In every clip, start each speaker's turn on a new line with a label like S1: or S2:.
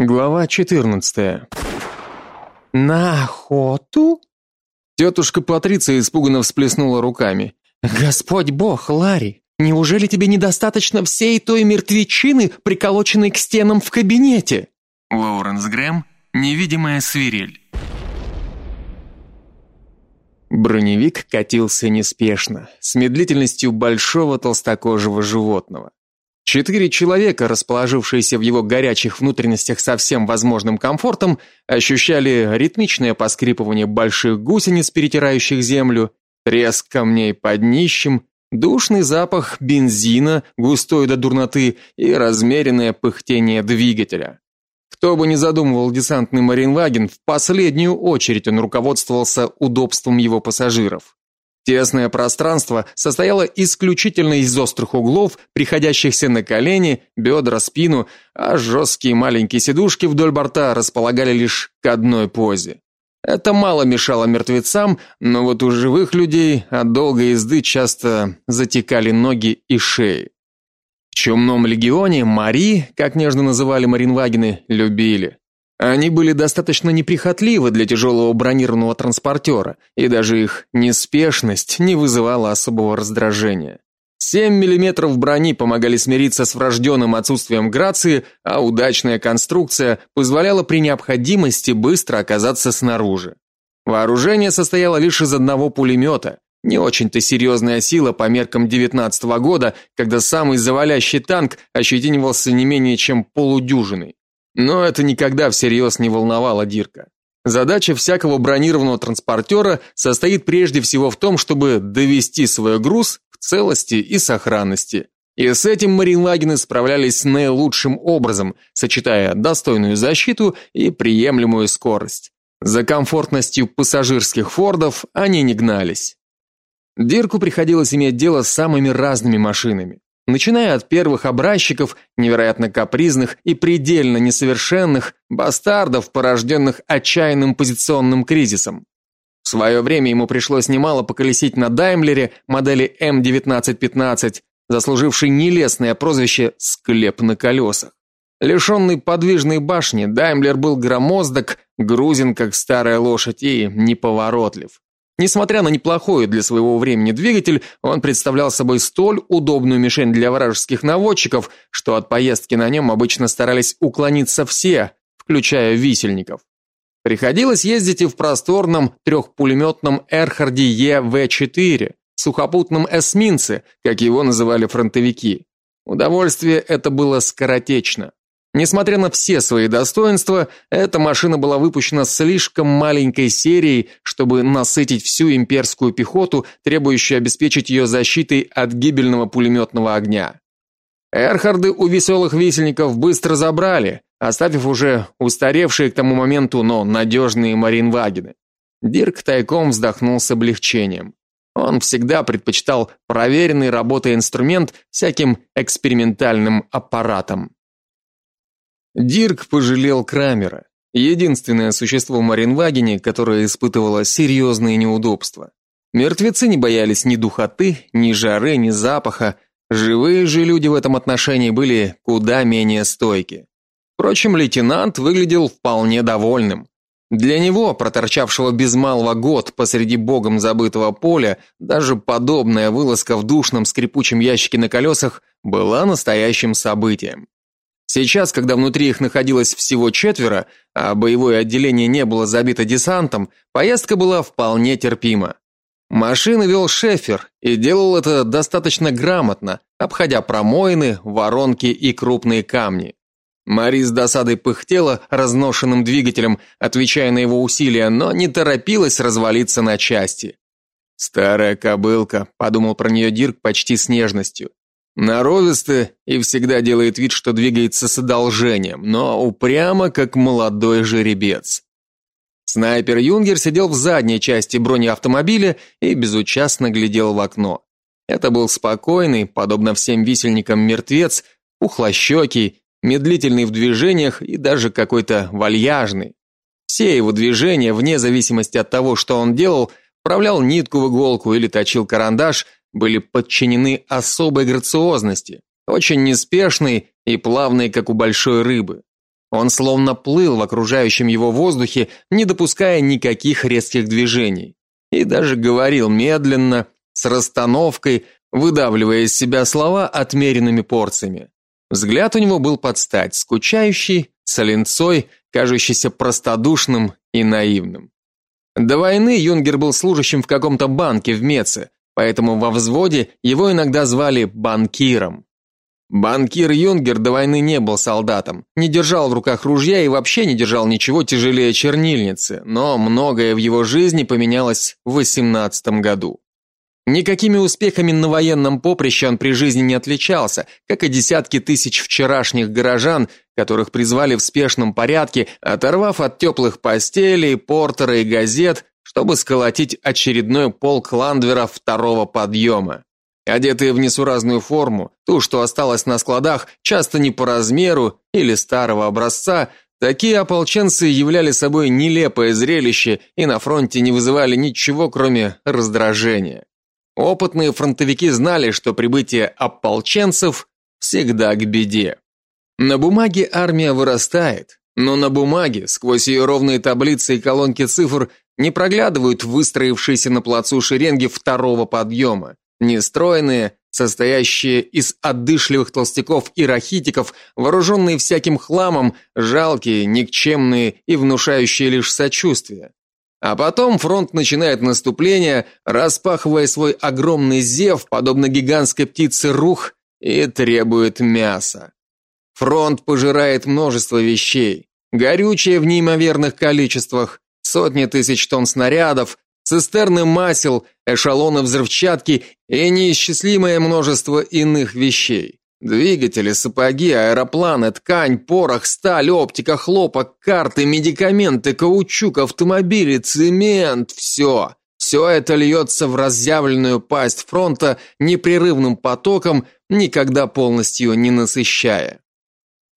S1: Глава 14.
S2: На охоту?
S1: Тетушка Патриция испуганно всплеснула руками.
S2: Господь Бог, Ларри, неужели тебе недостаточно всей той мертвечины, приколоченной к стенам в кабинете?
S1: Лоуренс Грэм, невидимая свирель. Броневик катился неспешно, с медлительностью большого толстокожего животного. Четыре человека, расположившиеся в его горячих внутренностях со всем возможным комфортом, ощущали ритмичное поскрипывание больших гусениц, перетирающих землю, треск камней под днищем, душный запах бензина, густой до дурноты и размеренное пыхтение двигателя. Кто бы ни задумывал десантный Маринваген, в последнюю очередь он руководствовался удобством его пассажиров. Тесное пространство состояло исключительно из острых углов, приходящихся на колени, бедра, спину, а жесткие маленькие сидушки вдоль борта располагали лишь к одной позе. Это мало мешало мертвецам, но вот у живых людей от долгой езды часто затекали ноги и шеи. В чумном легионе Мари, как нежно называли Маринвагены, любили. Они были достаточно неприхотливы для тяжелого бронированного транспортера, и даже их неспешность не вызывала особого раздражения. 7 миллиметров брони помогали смириться с врожденным отсутствием грации, а удачная конструкция позволяла при необходимости быстро оказаться снаружи. Вооружение состояло лишь из одного пулемета, не очень-то серьезная сила по меркам 19 -го года, когда самый завалящий танк ощетинивался не менее чем полудюжиной. Но это никогда всерьез не волновало Дирка. Задача всякого бронированного транспортера состоит прежде всего в том, чтобы довести свой груз в целости и сохранности. И с этим маринвагены справлялись наилучшим образом, сочетая достойную защиту и приемлемую скорость. За комфортностью пассажирских фордов они не гнались. Дирку приходилось иметь дело с самыми разными машинами начиная от первых образчиков, невероятно капризных и предельно несовершенных бастардов, порожденных отчаянным позиционным кризисом. В свое время ему пришлось немало поколесить на Даймлере модели М1915, заслужившей нелестное прозвище «склеп на колесах». Лишенный подвижной башни, Даймлер был громоздок, грузен как старая лошадь и неповоротлив. Несмотря на неплохой для своего времени двигатель, он представлял собой столь удобную мишень для вражеских наводчиков, что от поездки на нем обычно старались уклониться все, включая висельников. Приходилось ездить и в просторном трехпулеметном Эрхарде ЕВ-4, сухопутном эсминце, как его называли фронтовики. Удовольствие это было скоротечно. Несмотря на все свои достоинства, эта машина была выпущена слишком маленькой серией, чтобы насытить всю имперскую пехоту, требующую обеспечить ее защитой от гибельного пулеметного огня. Эрхарды у веселых висельников быстро забрали, оставив уже устаревшие к тому моменту, но надежные маринвагены. Дирк тайком вздохнул с облегчением. Он всегда предпочитал проверенный работой инструмент всяким экспериментальным аппаратам. Дирк пожалел Крамера, единственное существо в Маринвагене, которое испытывало серьезные неудобства. Мертвецы не боялись ни духоты, ни жары, ни запаха. Живые же люди в этом отношении были куда менее стойки. Впрочем, лейтенант выглядел вполне довольным. Для него, проторчавшего без малого год посреди богом забытого поля, даже подобная вылазка в душном скрипучем ящике на колесах была настоящим событием. Сейчас, когда внутри их находилось всего четверо, а боевое отделение не было забито десантом, поездка была вполне терпима. Машину вел Шефер и делал это достаточно грамотно, обходя промоины, воронки и крупные камни. Мари с досадой пыхтела разношенным двигателем, отвечая на его усилия, но не торопилась развалиться на части. Старая кобылка, подумал про нее Дирк почти с нежностью. Норовисто и всегда делает вид, что двигается с одолжением, но упрямо, как молодой жеребец. Снайпер Юнгер сидел в задней части бронеавтомобиля и безучастно глядел в окно. Это был спокойный, подобно всем висельникам, мертвец, ухлощекий, медлительный в движениях и даже какой-то вальяжный. Все его движения, вне зависимости от того, что он делал, вправлял нитку в иголку или точил карандаш – были подчинены особой грациозности, очень неспешной и плавной, как у большой рыбы. Он словно плыл в окружающем его воздухе, не допуская никаких резких движений. И даже говорил медленно, с расстановкой, выдавливая из себя слова отмеренными порциями. Взгляд у него был под стать, скучающий, с кажущийся простодушным и наивным. До войны Юнгер был служащим в каком-то банке в Меце, поэтому во взводе его иногда звали банкиром. Банкир Юнгер до войны не был солдатом, не держал в руках ружья и вообще не держал ничего тяжелее чернильницы, но многое в его жизни поменялось в 18 году. Никакими успехами на военном поприще он при жизни не отличался, как и десятки тысяч вчерашних горожан, которых призвали в спешном порядке, оторвав от теплых постелей, портера и газет, чтобы сколотить очередной полк ландвера второго подъема. Одетые в несуразную форму, ту, что осталась на складах, часто не по размеру или старого образца, такие ополченцы являли собой нелепое зрелище и на фронте не вызывали ничего, кроме раздражения. Опытные фронтовики знали, что прибытие ополченцев всегда к беде. На бумаге армия вырастает, но на бумаге, сквозь ее ровные таблицы и колонки цифр, не проглядывают выстроившиеся на плацу шеренги второго подъема, нестройные, состоящие из отдышливых толстяков и рахитиков, вооруженные всяким хламом, жалкие, никчемные и внушающие лишь сочувствие. А потом фронт начинает наступление, распахивая свой огромный зев, подобно гигантской птице рух, и требует мяса. Фронт пожирает множество вещей. Горючее в неимоверных количествах, сотни тысяч тонн снарядов, цистерны масел, эшелоны взрывчатки и неисчислимое множество иных вещей. Двигатели, сапоги, аэропланы, ткань, порох, сталь, оптика, хлопок, карты, медикаменты, каучук, автомобили, цемент все. Все это льется в разъявленную пасть фронта непрерывным потоком, никогда полностью не насыщая.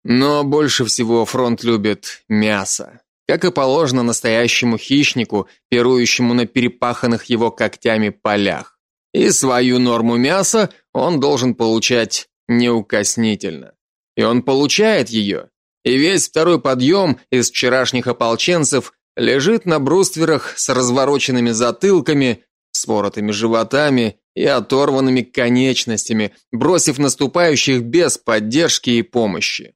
S1: Но больше всего фронт любит мясо, как и положено настоящему хищнику, пирующему на перепаханных его когтями полях. И свою норму мяса он должен получать неукоснительно. И он получает ее. И весь второй подъем из вчерашних ополченцев лежит на брустверах с развороченными затылками, с воротами животами и оторванными конечностями, бросив наступающих без поддержки и помощи.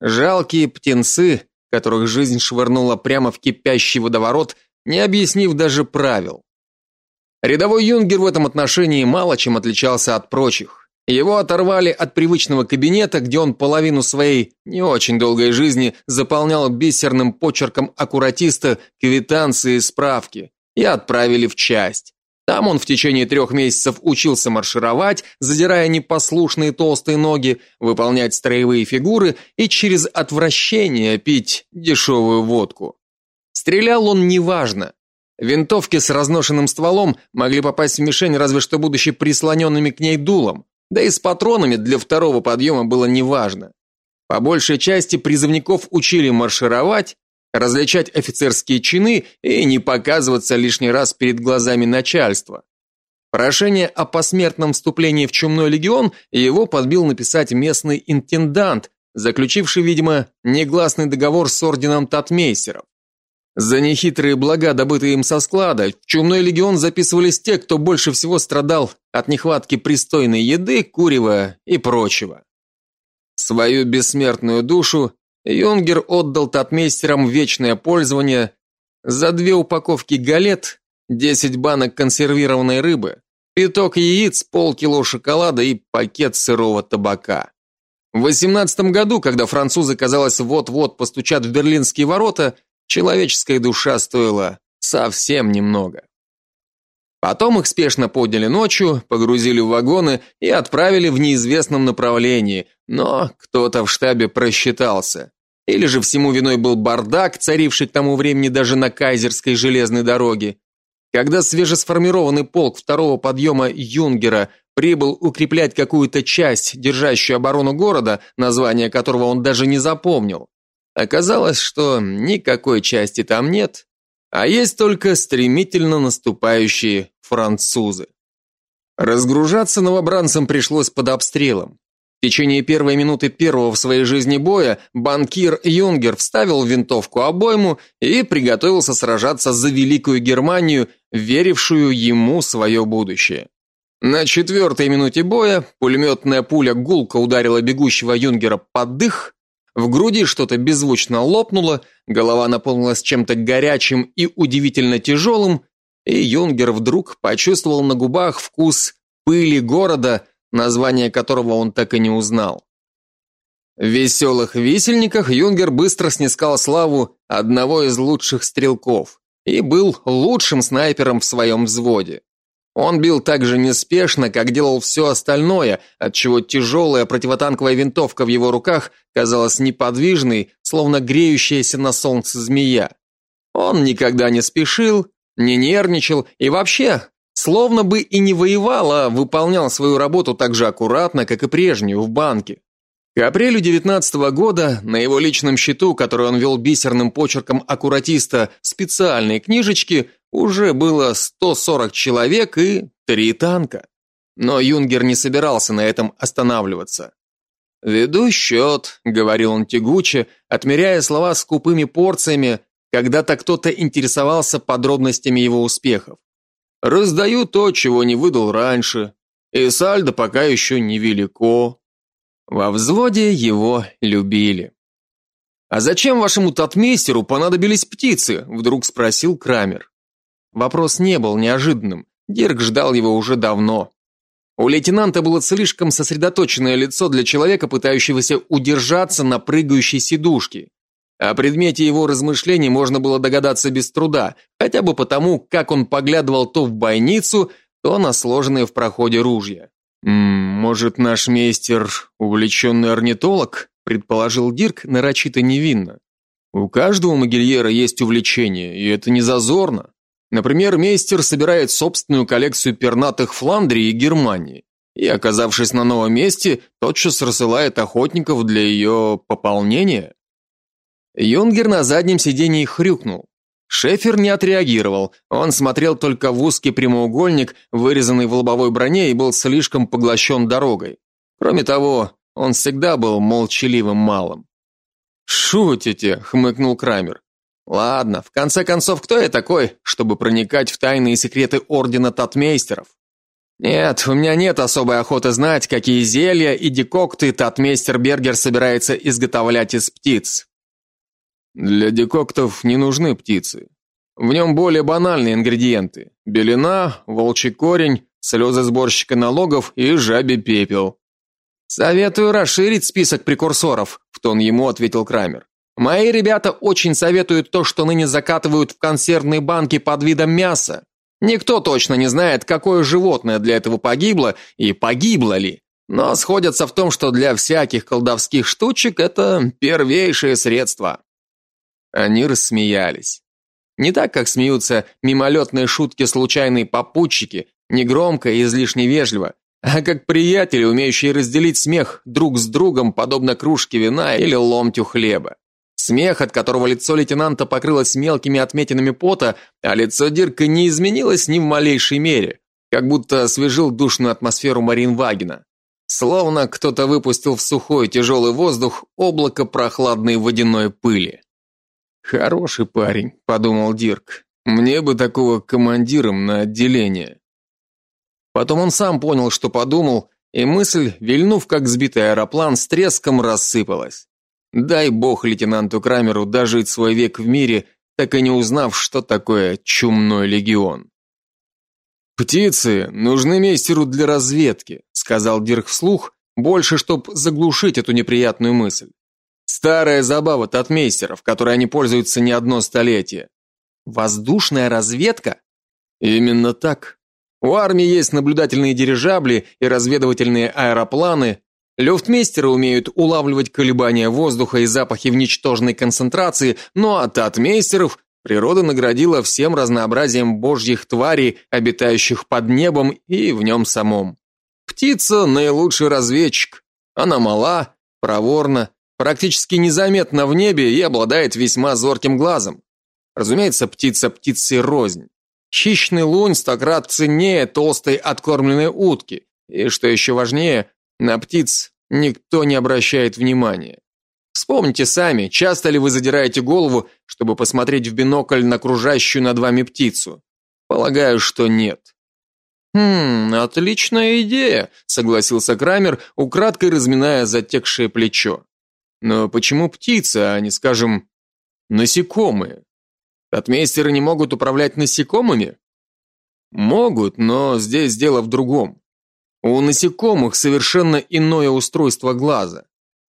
S1: Жалкие птенцы, которых жизнь швырнула прямо в кипящий водоворот, не объяснив даже правил. Рядовой юнгер в этом отношении мало чем отличался от прочих. Его оторвали от привычного кабинета, где он половину своей не очень долгой жизни заполнял бисерным почерком аккуратиста квитанции и справки, и отправили в часть. Там он в течение трех месяцев учился маршировать, задирая непослушные толстые ноги, выполнять строевые фигуры и через отвращение пить дешевую водку. Стрелял он неважно. Винтовки с разношенным стволом могли попасть в мишень разве что будучи прислоненными к ней дулом. Да и с патронами для второго подъема было неважно. По большей части призывников учили маршировать, различать офицерские чины и не показываться лишний раз перед глазами начальства. Прошение о посмертном вступлении в чумной легион его подбил написать местный интендант, заключивший, видимо, негласный договор с орденом татмейстеров. За нехитрые блага, добытые им со склада, в чумной легион записывались те, кто больше всего страдал от нехватки пристойной еды, курева и прочего. Свою бессмертную душу Юнгер отдал татмейстерам вечное пользование за две упаковки галет, 10 банок консервированной рыбы, пяток яиц, полкило шоколада и пакет сырого табака. В 18 году, когда французы, казалось, вот-вот постучат в берлинские ворота, человеческая душа стоила совсем немного. Потом их спешно подняли ночью, погрузили в вагоны и отправили в неизвестном направлении, но кто-то в штабе просчитался. Или же всему виной был бардак, царивший к тому времени даже на Кайзерской железной дороге. Когда свежесформированный полк второго подъема Юнгера прибыл укреплять какую-то часть, держащую оборону города, название которого он даже не запомнил, Оказалось, что никакой части там нет, а есть только стремительно наступающие французы. Разгружаться новобранцам пришлось под обстрелом. В течение первой минуты первого в своей жизни боя банкир Юнгер вставил в винтовку обойму и приготовился сражаться за великую Германию, верившую ему свое будущее. На четвертой минуте боя пулеметная пуля гулко ударила бегущего Юнгера под дых, в груди что-то беззвучно лопнуло, голова наполнилась чем-то горячим и удивительно тяжелым, и Юнгер вдруг почувствовал на губах вкус пыли города, название которого он так и не узнал. В веселых висельниках Юнгер быстро снискал славу одного из лучших стрелков и был лучшим снайпером в своем взводе. Он бил так же неспешно, как делал все остальное, отчего тяжелая противотанковая винтовка в его руках казалась неподвижной, словно греющаяся на солнце змея. Он никогда не спешил, не нервничал и вообще Словно бы и не воевал, а выполнял свою работу так же аккуратно, как и прежнюю в банке. К апрелю 19 -го года на его личном счету, который он вел бисерным почерком аккуратиста специальной книжечки, уже было 140 человек и три танка. Но Юнгер не собирался на этом останавливаться. «Веду счет», — говорил он тягуче, отмеряя слова скупыми порциями, когда-то кто-то интересовался подробностями его успехов. Раздаю то, чего не выдал раньше, и сальдо пока еще невелико. Во взводе его любили. А зачем вашему татмейстеру понадобились птицы? вдруг спросил Крамер. Вопрос не был неожиданным. Дирк ждал его уже давно. У лейтенанта было слишком сосредоточенное лицо для человека, пытающегося удержаться на прыгающей сидушке. О предмете его размышлений можно было догадаться без труда, хотя бы потому, как он поглядывал то в бойницу, то на сложенные в проходе ружья. «М -м, может, наш мейстер увлеченный орнитолог?» предположил Дирк нарочито невинно. У каждого могильера есть увлечение, и это не зазорно. Например, мейстер собирает собственную коллекцию пернатых Фландрии и Германии, и, оказавшись на новом месте, тотчас рассылает охотников для ее пополнения. Юнгер на заднем сидении хрюкнул. Шефер не отреагировал. Он смотрел только в узкий прямоугольник, вырезанный в лобовой броне, и был слишком поглощен дорогой. Кроме того, он всегда был молчаливым малым. «Шутите», — хмыкнул Крамер. «Ладно, в конце концов, кто я такой, чтобы проникать в тайные секреты Ордена Татмейстеров? Нет, у меня нет особой охоты знать, какие зелья и декокты Татмейстер Бергер собирается изготовлять из птиц. Для декоктов не нужны птицы. В нем более банальные ингредиенты: белина, волчий корень, слезы сборщика налогов и жабий пепел. Советую расширить список прекурсоров, в тон ему ответил Крамер. Мои ребята очень советуют то, что ныне закатывают в консервные банки под видом мяса. Никто точно не знает, какое животное для этого погибло и погибло ли. Но сходятся в том, что для всяких колдовских штучек это первейшее средство. Они рассмеялись. Не так, как смеются мимолетные шутки случайные попутчики, не громко и излишне вежливо, а как приятели, умеющие разделить смех друг с другом, подобно кружке вина или ломтю хлеба. Смех, от которого лицо лейтенанта покрылось мелкими отметинами пота, а лицо Дирка не изменилось ни в малейшей мере, как будто освежил душную атмосферу Маринвагена. Словно кто-то выпустил в сухой тяжелый воздух облако прохладной водяной пыли. Хороший парень, подумал Дирк. Мне бы такого командиром на отделение. Потом он сам понял, что подумал, и мысль, вильнув как сбитый аэроплан, с треском рассыпалась. Дай бог лейтенанту Крамеру дожить свой век в мире, так и не узнав, что такое чумной легион. Птицы нужны мейстеру для разведки, сказал Дирк вслух, больше чтоб заглушить эту неприятную мысль. Старая забава татмейстеров, которой они пользуются не одно столетие. Воздушная разведка? Именно так. У армии есть наблюдательные дирижабли и разведывательные аэропланы. Люфтмейстеры умеют улавливать колебания воздуха и запахи в ничтожной концентрации, но от татмейстеров природа наградила всем разнообразием божьих тварей, обитающих под небом и в нем самом. Птица наилучший разведчик. Она мала, проворна, практически незаметна в небе и обладает весьма зорким глазом. Разумеется, птица птицы рознь. Хищный лунь стократ ценнее толстой откормленной утки, и что еще важнее, на птиц никто не обращает внимания. Вспомните сами, часто ли вы задираете голову, чтобы посмотреть в бинокль на окружающую над вами птицу? Полагаю, что нет. Хм, отличная идея, согласился Крамер, украдкой разминая затекшее плечо. Но почему птица, а не, скажем, насекомые? Татмейстеры не могут управлять насекомыми? Могут, но здесь дело в другом. У насекомых совершенно иное устройство глаза.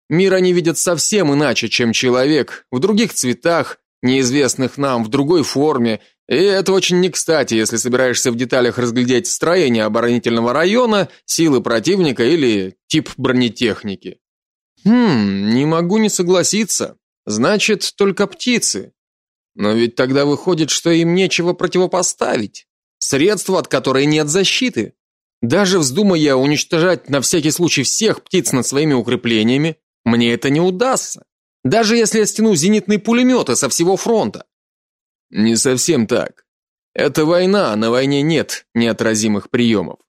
S1: Мир они видят совсем иначе, чем человек, в других цветах, неизвестных нам, в другой форме, и это очень не кстати, если собираешься в деталях разглядеть строение оборонительного района, силы противника или тип бронетехники. Хм, не могу не согласиться. Значит, только птицы. Но ведь тогда выходит, что им нечего противопоставить. Средство, от которой нет защиты. Даже вздумая уничтожать на всякий случай всех птиц над своими укреплениями, мне это не удастся. Даже если я стяну зенитные пулеметы со всего фронта. Не совсем так. Это война, а на войне нет неотразимых приемов.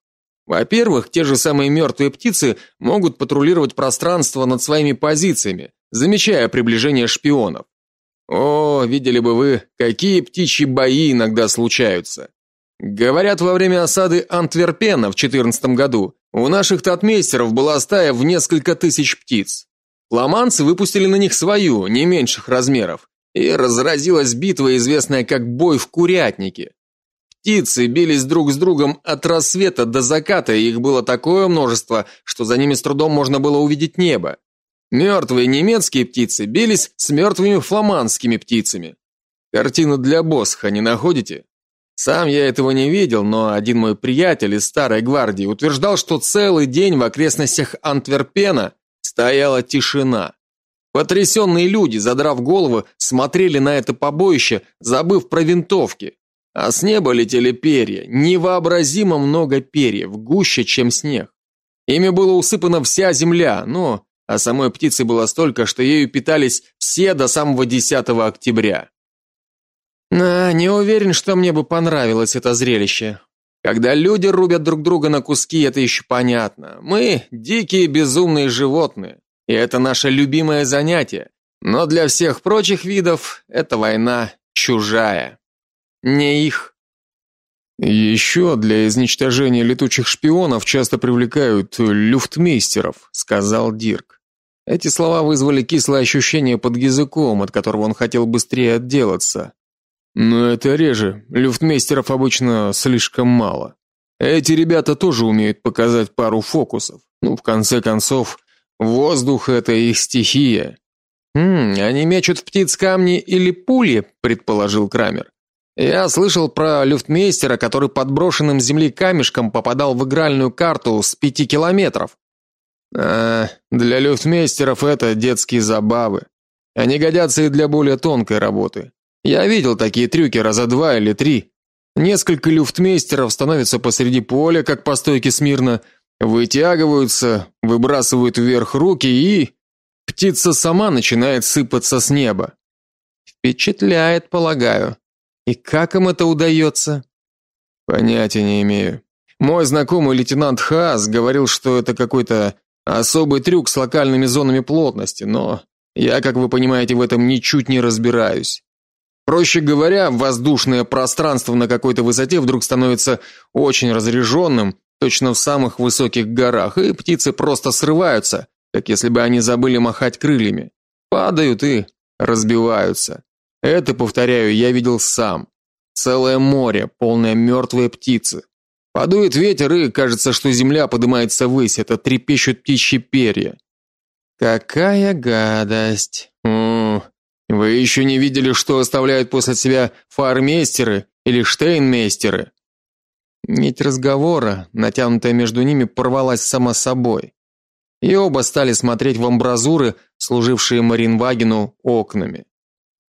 S1: Во-первых, те же самые мертвые птицы могут патрулировать пространство над своими позициями, замечая приближение шпионов. О, видели бы вы, какие птичьи бои иногда случаются. Говорят, во время осады Антверпена в 14 году у наших татмейстеров была стая в несколько тысяч птиц. Фламандцы выпустили на них свою, не меньших размеров, и разразилась битва, известная как бой в курятнике. Птицы бились друг с другом от рассвета до заката, и их было такое множество, что за ними с трудом можно было увидеть небо. Мертвые немецкие птицы бились с мертвыми фламандскими птицами. Картина для Босха не находите? Сам я этого не видел, но один мой приятель из старой гвардии утверждал, что целый день в окрестностях Антверпена стояла тишина. Потрясенные люди, задрав головы, смотрели на это побоище, забыв про винтовки. А с неба летели перья, невообразимо много перьев, гуще, чем снег. Ими было усыпана вся земля, но а самой птицы было столько, что ею питались все до самого 10 октября. А, не уверен, что мне бы понравилось это зрелище. Когда люди рубят друг друга на куски, это еще понятно. Мы дикие безумные животные, и это наше любимое занятие. Но для всех прочих видов эта война чужая. Не их.
S3: «Еще для изничтожения летучих шпионов часто привлекают люфтмейстеров, сказал Дирк. Эти слова вызвали кислое ощущение под языком, от которого он хотел быстрее отделаться. Но это реже. Люфтмейстеров обычно слишком мало. Эти ребята тоже умеют показать пару фокусов. Ну, в конце концов, воздух это их стихия.
S1: Хм, они мечут птиц камни или пули, предположил Крамер. Я слышал про люфтмейстера, который подброшенным земли камешком попадал в игральную карту с пяти километров.
S3: А, для люфтмейстеров это детские забавы. Они годятся и для более тонкой работы. Я видел такие трюки раза два или три. Несколько люфтмейстеров становятся посреди поля, как по стойке смирно, вытягиваются, выбрасывают вверх руки и птица сама начинает сыпаться с неба.
S1: Впечатляет, полагаю. И как им это удается?»
S3: Понятия не имею. Мой знакомый лейтенант Хаас говорил, что это какой-то особый трюк с локальными зонами плотности, но я, как вы понимаете, в этом ничуть не разбираюсь. Проще говоря, воздушное пространство на какой-то высоте вдруг становится очень разреженным, точно в самых высоких горах, и птицы просто срываются, как если бы они забыли махать крыльями. Падают и разбиваются. Это, повторяю, я видел сам. Целое море, полное мертвой птицы. Подует ветер, и кажется, что земля поднимается ввысь, это трепещут птичьи перья.
S1: Какая гадость.
S3: М вы еще не видели, что оставляют после себя фармейстеры или штейнмейстеры?
S1: Нить разговора, натянутая между ними, порвалась сама собой. И оба стали смотреть в амбразуры, служившие Маринвагену окнами.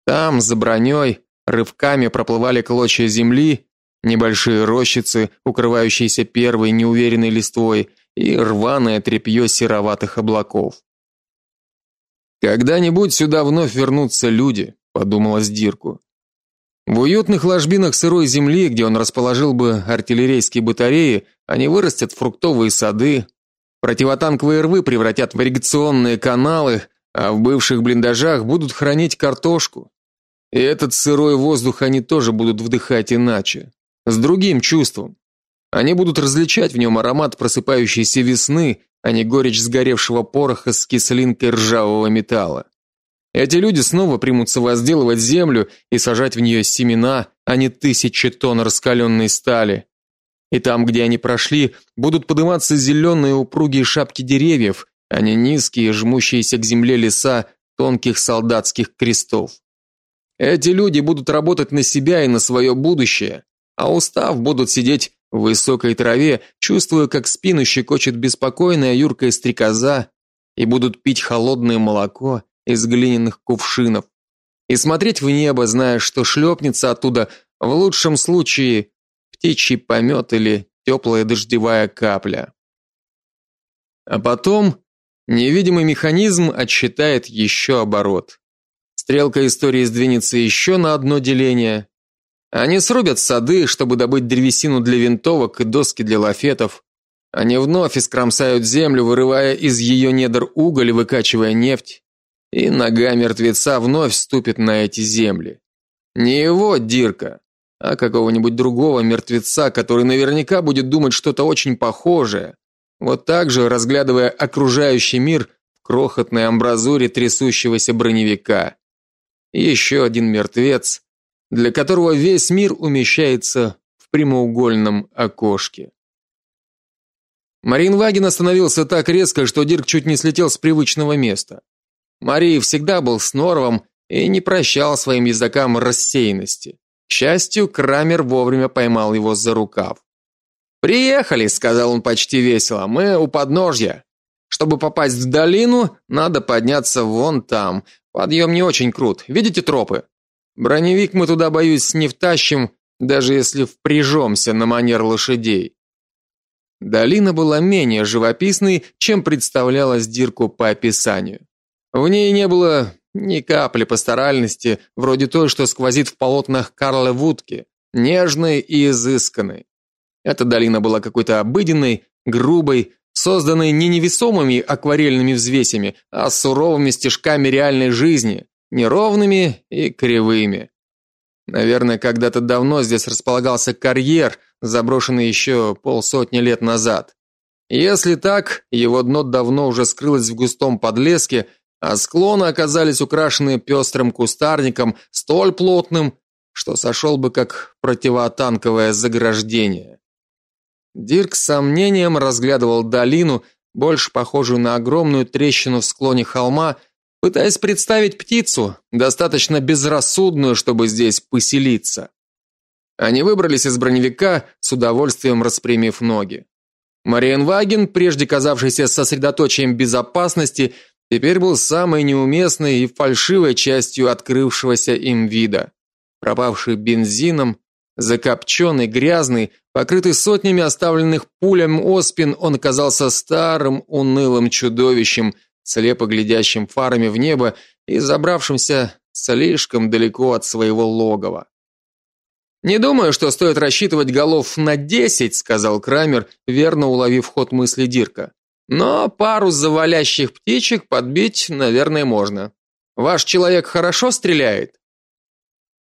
S1: Там, за броней, рывками проплывали клочья земли, небольшие рощицы, укрывающиеся первой неуверенной листвой, и рваное тряпье сероватых облаков. Когда-нибудь сюда вновь вернутся люди, подумалось Дирку. В уютных ложбинах сырой земли, где он расположил бы артиллерийские батареи, они вырастят фруктовые сады, Противотанковые рвы превратят в ирригационные каналы, а в бывших блиндажах будут хранить картошку. И этот сырой воздух они тоже будут вдыхать иначе, с другим чувством. Они будут различать в нем аромат просыпающейся весны, а не горечь сгоревшего пороха с кислинкой ржавого металла. Эти люди снова примутся возделывать землю и сажать в нее семена, а не тысячи тонн раскаленной стали. И там, где они прошли, будут подниматься зеленые упругие шапки деревьев, а не низкие, жмущиеся к земле леса тонких солдатских крестов. Эти люди будут работать на себя и на свое будущее, а устав будут сидеть в высокой траве, чувствуя, как спину щекочет беспокойная юркая стрекоза, и будут пить холодное молоко из глиняных кувшинов, и смотреть в небо, зная, что шлепнется оттуда в лучшем случае птичий помет или теплая дождевая капля. А потом невидимый механизм отсчитает еще оборот. Стрелка истории сдвинется еще на одно деление. Они срубят сады, чтобы добыть древесину для винтовок и доски для лафетов. Они вновь искромсают землю, вырывая из ее недр уголь выкачивая нефть. И нога мертвеца вновь ступит на эти земли. Не его Дирка, а какого-нибудь другого мертвеца, который наверняка будет думать что-то очень похожее. Вот так же, разглядывая окружающий мир в крохотной амбразуре трясущегося броневика еще один мертвец, для которого весь мир умещается в прямоугольном окошке. Маринваген остановился так резко, что Дирк чуть не слетел с привычного места. Марий всегда был с Норовом и не прощал своим языкам рассеянности. К счастью, Крамер вовремя поймал его за рукав. «Приехали», — сказал он почти весело, — «мы у подножья. Чтобы попасть в долину, надо подняться вон там. Подъем не очень крут. Видите тропы? Броневик мы туда, боюсь, не втащим, даже если впряжемся на манер лошадей. Долина была менее живописной, чем представлялась Дирку по описанию. В ней не было ни капли пасторальности, вроде той, что сквозит в полотнах Карла Вудки, нежной и изысканной. Эта долина была какой-то обыденной, грубой, созданной не невесомыми акварельными взвесями, а суровыми стежками реальной жизни, неровными и кривыми. Наверное, когда-то давно здесь располагался карьер, заброшенный еще полсотни лет назад. Если так, его дно давно уже скрылось в густом подлеске, а склоны оказались украшены пестрым кустарником, столь плотным, что сошел бы как противотанковое заграждение. Дирк с сомнением разглядывал долину, больше похожую на огромную трещину в склоне холма, пытаясь представить птицу, достаточно безрассудную, чтобы здесь поселиться. Они выбрались из броневика, с удовольствием распрямив ноги. Мариенваген, прежде казавшийся сосредоточием безопасности, теперь был самой неуместной и фальшивой частью открывшегося им вида. Пропавший бензином, закопченный, грязный, Покрытый сотнями оставленных пулем оспин, он казался старым, унылым чудовищем, слепо глядящим фарами в небо и забравшимся слишком далеко от своего логова. Не думаю, что стоит рассчитывать голов на десять, сказал Крамер, верно уловив ход мысли Дирка. Но пару завалящих птичек подбить, наверное, можно. Ваш человек хорошо стреляет?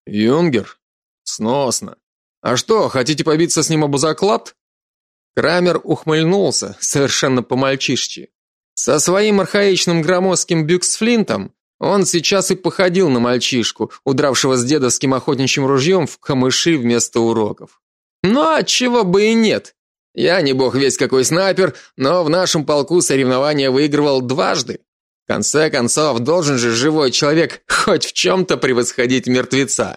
S1: Юнгер сносно. А что, хотите побиться с ним об заклад? Крамер ухмыльнулся, совершенно по-мальчишечи. Со своим архаичным громоздким бюксфлинтом он сейчас и походил на мальчишку, удравшего с дедовским охотничьим ружьем в камыши вместо уроков. Ну а чего бы и нет. Я не бог весь какой снайпер, но в нашем полку соревнования выигрывал дважды. В конце концов, должен же живой человек хоть в чем-то превосходить мертвеца.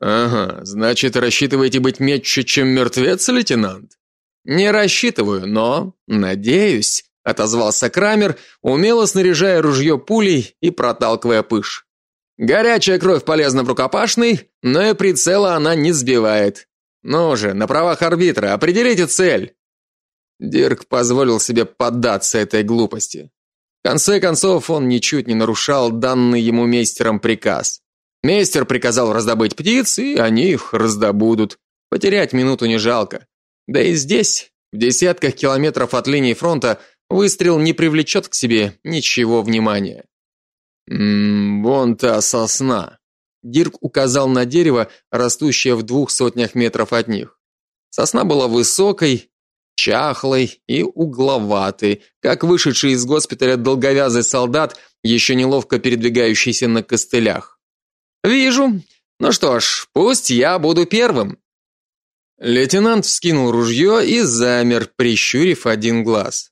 S1: Ага, значит, рассчитываете быть метче, чем мертвец, лейтенант? Не рассчитываю, но надеюсь, отозвался Крамер, умело снаряжая ружье пулей и проталкивая пыш. Горячая кровь полезна в рукопашной, но и прицела она не сбивает. Ну же, на правах арбитра определите цель. Дирк позволил себе поддаться этой глупости. В конце концов, он ничуть не нарушал данный ему мейстером приказ. Мейстер приказал раздобыть птиц, и они их раздобудут. Потерять минуту не жалко. Да и здесь, в десятках километров от линии фронта, выстрел не привлечет к себе ничего внимания.
S3: «Ммм, вон та сосна».
S1: Дирк указал на дерево, растущее в двух сотнях метров от них. Сосна была высокой, чахлой и угловатой, как вышедший из госпиталя долговязый солдат, еще неловко передвигающийся на костылях. Вижу. Ну что ж, пусть я буду первым. Лейтенант вскинул ружье и замер, прищурив один глаз.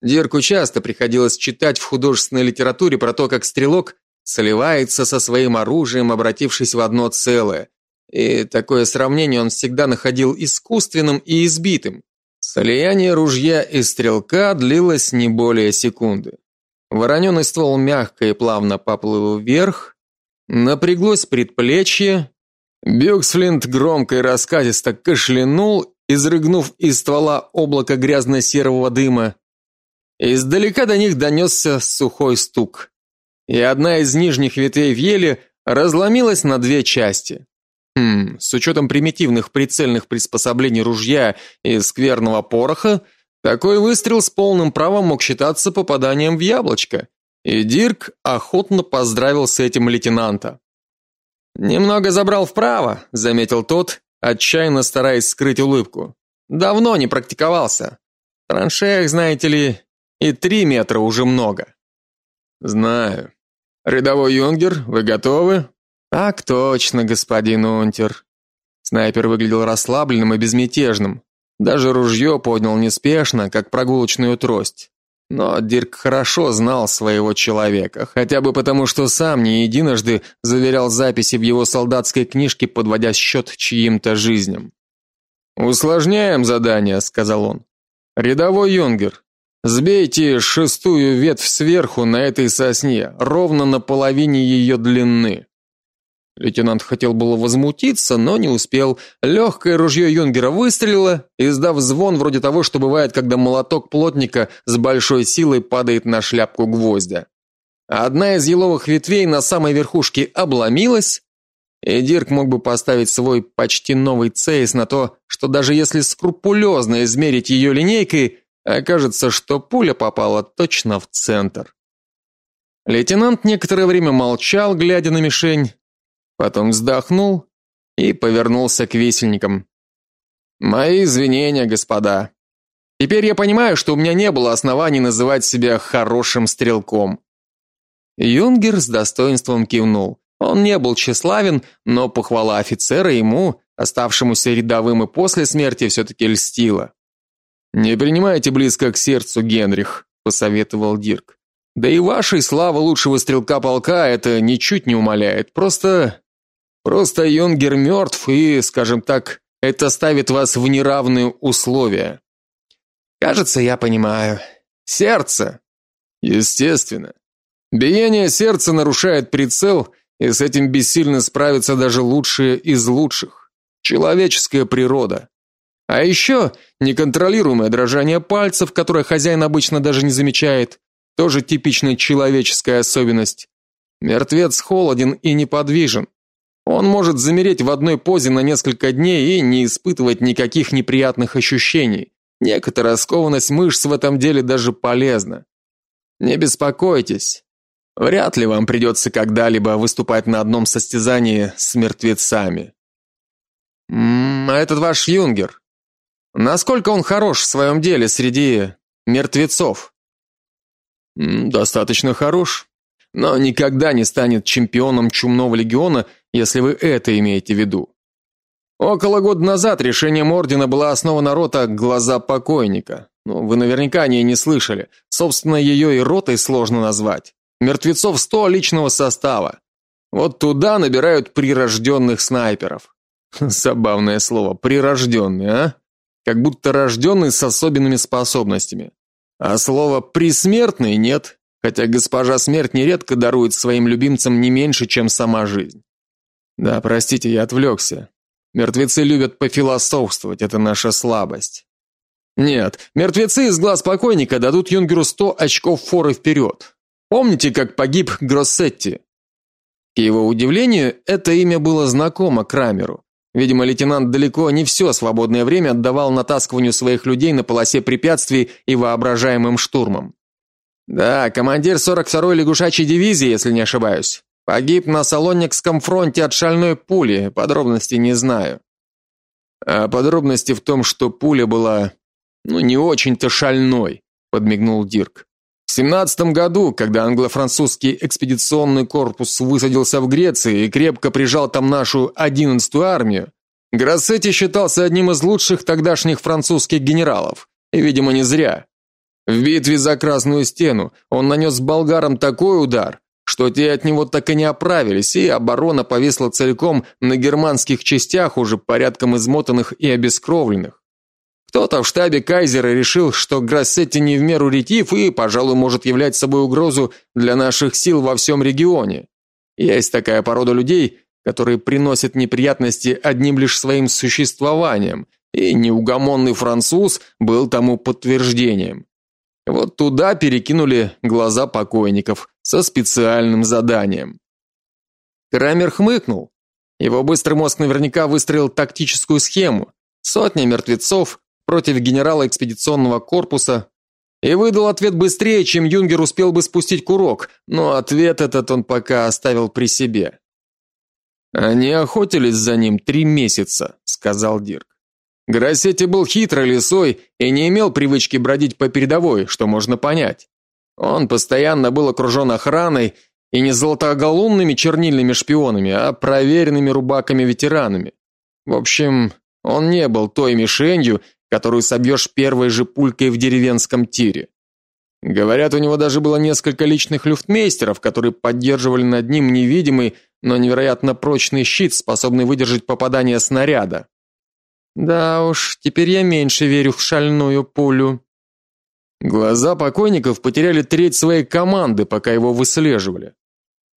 S1: Дирку часто приходилось читать в художественной литературе про то, как стрелок сливается со своим оружием, обратившись в одно целое. И такое сравнение он всегда находил искусственным и избитым. Слияние ружья и стрелка длилось не более секунды. Вороненый ствол мягко и плавно поплыл вверх, напряглось предплечье, Бюксфлинт громко и раскатисто кашлянул, изрыгнув из ствола облако грязно-серого дыма. Издалека до них донесся сухой стук, и одна из нижних ветвей в еле разломилась на две части. Хм, с учетом примитивных прицельных приспособлений ружья и скверного пороха, такой выстрел с полным правом мог считаться попаданием в яблочко. И Дирк охотно поздравил с этим лейтенанта. Немного забрал вправо, заметил тот, отчаянно стараясь скрыть улыбку. Давно не практиковался. В траншеях, знаете ли, и три метра уже много.
S3: Знаю. Рядовой юнгер, вы готовы?
S1: Так точно, господин Унтер. Снайпер выглядел расслабленным и безмятежным. Даже ружье поднял неспешно, как прогулочную трость. Но Дирк хорошо знал своего человека, хотя бы потому, что сам не единожды заверял записи в его солдатской книжке, подводя счет чьим-то жизням.
S3: Усложняем задание, сказал он. Рядовой юнгер, сбейте шестую ветвь сверху на этой сосне, ровно на половине ее длины.
S1: Лейтенант хотел было возмутиться, но не успел. Легкое ружье Юнгера выстрелило, издав звон вроде того, что бывает, когда молоток плотника с большой силой падает на шляпку гвоздя. Одна из еловых ветвей на самой верхушке обломилась, и Дирк мог бы поставить свой почти новый цейс на то, что даже если скрупулезно измерить ее линейкой, окажется, что пуля попала точно в центр. Лейтенант некоторое время молчал, глядя на мишень, потом вздохнул и повернулся к весельникам. Мои извинения, господа. Теперь я понимаю, что у меня не было оснований называть себя хорошим стрелком. Юнгер с достоинством кивнул. Он не был тщеславен, но похвала офицера ему, оставшемуся рядовым и после смерти, все-таки льстила.
S3: Не принимайте близко к сердцу, Генрих, посоветовал Дирк. Да и вашей славы лучшего стрелка полка это ничуть не умаляет. Просто Просто Йонгер мертв, и, скажем так, это ставит вас в неравные условия.
S1: Кажется, я понимаю. Сердце.
S3: Естественно. Биение сердца нарушает прицел, и с этим бессильно справятся даже лучшие из лучших. Человеческая природа. А еще неконтролируемое дрожание пальцев, которое хозяин обычно даже не замечает, тоже типичная человеческая особенность. Мертвец холоден и неподвижен. Он может замереть в одной позе на несколько дней и не испытывать никаких неприятных ощущений. Некоторая скованность мышц в этом деле даже полезна. Не беспокойтесь. Вряд ли вам придется когда-либо выступать на одном состязании с мертвецами.
S1: М -м, а этот ваш юнгер. Насколько он хорош в своем деле среди мертвецов?
S3: Достаточно хорош, но никогда не станет чемпионом чумного легиона если вы это имеете в виду. Около года назад решением ордена была основана рота Глаза покойника. Ну, вы наверняка о ней не слышали. Собственно, ее и ротой сложно назвать. Мертвецов сто личного состава. Вот туда набирают прирожденных снайперов. Забавное слово прирожденный, а? Как будто рожденный с особенными способностями. А слово присмертный нет, хотя госпожа смерть нередко дарует своим любимцам не меньше, чем сама жизнь. Да, простите, я отвлекся. Мертвецы любят пофилософствовать, это наша слабость. Нет, мертвецы из глаз покойника дадут Юнгеру сто очков форы вперед. Помните, как погиб Гроссетти? К его удивлению, это имя было знакомо Крамеру.
S1: Видимо, лейтенант далеко не все свободное время отдавал натаскиванию своих людей на полосе препятствий и воображаемым штурмам. Да, командир 42-й лягушачьей дивизии, если не ошибаюсь. Погиб на Салоникском фронте от шальной пули, подробностей не знаю. А подробности в том, что пуля была, ну, не очень-то шальной, подмигнул Дирк. В 17 году, когда англо-французский экспедиционный корпус высадился в Греции и крепко прижал там нашу 11-ю армию, Грассетти считался одним из лучших тогдашних французских генералов, и, видимо, не зря. В битве за Красную стену он нанес болгарам такой удар, что те от него так и не оправились, и оборона повисла целиком на германских частях, уже порядком измотанных и обескровленных. Кто-то в штабе Кайзера решил, что Грассетти не в меру ретив и, пожалуй, может являть собой угрозу для наших сил во всем регионе. Есть такая порода людей, которые приносят неприятности одним лишь своим существованием, и неугомонный француз был тому подтверждением. Вот туда перекинули глаза покойников со специальным заданием. Крамер хмыкнул. Его быстрый мозг наверняка выстроил тактическую схему. Сотня мертвецов против генерала экспедиционного корпуса и выдал ответ быстрее, чем Юнгер успел бы спустить курок, но ответ этот он пока оставил при себе. Они охотились за ним три месяца, сказал Дирк. Грассетти был хитрой лисой и не имел привычки бродить по передовой, что можно понять. Он постоянно был окружен охраной и не золотоголунными чернильными шпионами, а проверенными рубаками-ветеранами. В общем, он не был той мишенью, которую собьешь первой же пулькой в деревенском тире. Говорят, у него даже было несколько личных люфтмейстеров, которые поддерживали над ним невидимый, но невероятно прочный щит, способный выдержать попадание снаряда. Да уж, теперь я меньше верю в шальную пулю. Глаза покойников потеряли треть своей команды, пока его выслеживали.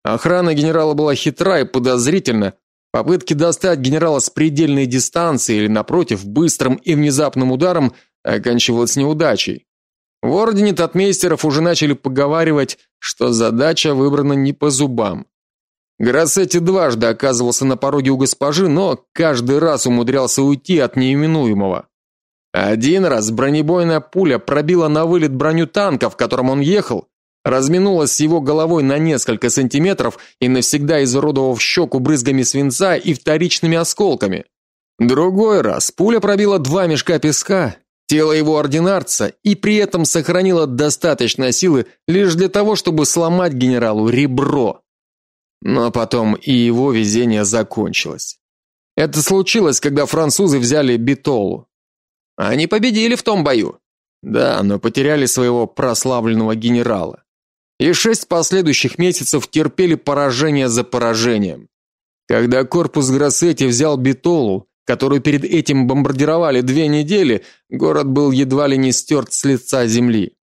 S1: Охрана генерала была хитра и подозрительна. Попытки достать генерала с предельной дистанции или напротив быстрым и внезапным ударом оканчивались неудачей. В ордене татмейстеров уже начали поговаривать, что задача выбрана не по зубам. Грассетти дважды оказывался на пороге у госпожи, но каждый раз умудрялся уйти от неименуемого. Один раз бронебойная пуля пробила на вылет броню танка, в котором он ехал, разминулась с его головой на несколько сантиметров и навсегда изуродовав щеку брызгами свинца и вторичными осколками. Другой раз пуля пробила два мешка песка, тело его ординарца и при этом сохранила достаточно силы лишь для того, чтобы сломать генералу ребро. Но потом и его везение закончилось. Это случилось, когда французы взяли Битолу. Они победили в том бою. Да, но потеряли своего прославленного генерала. И шесть последующих месяцев терпели поражение за поражением. Когда корпус Грассетти взял Битолу, которую перед этим бомбардировали две недели, город был едва ли не стерт с лица земли.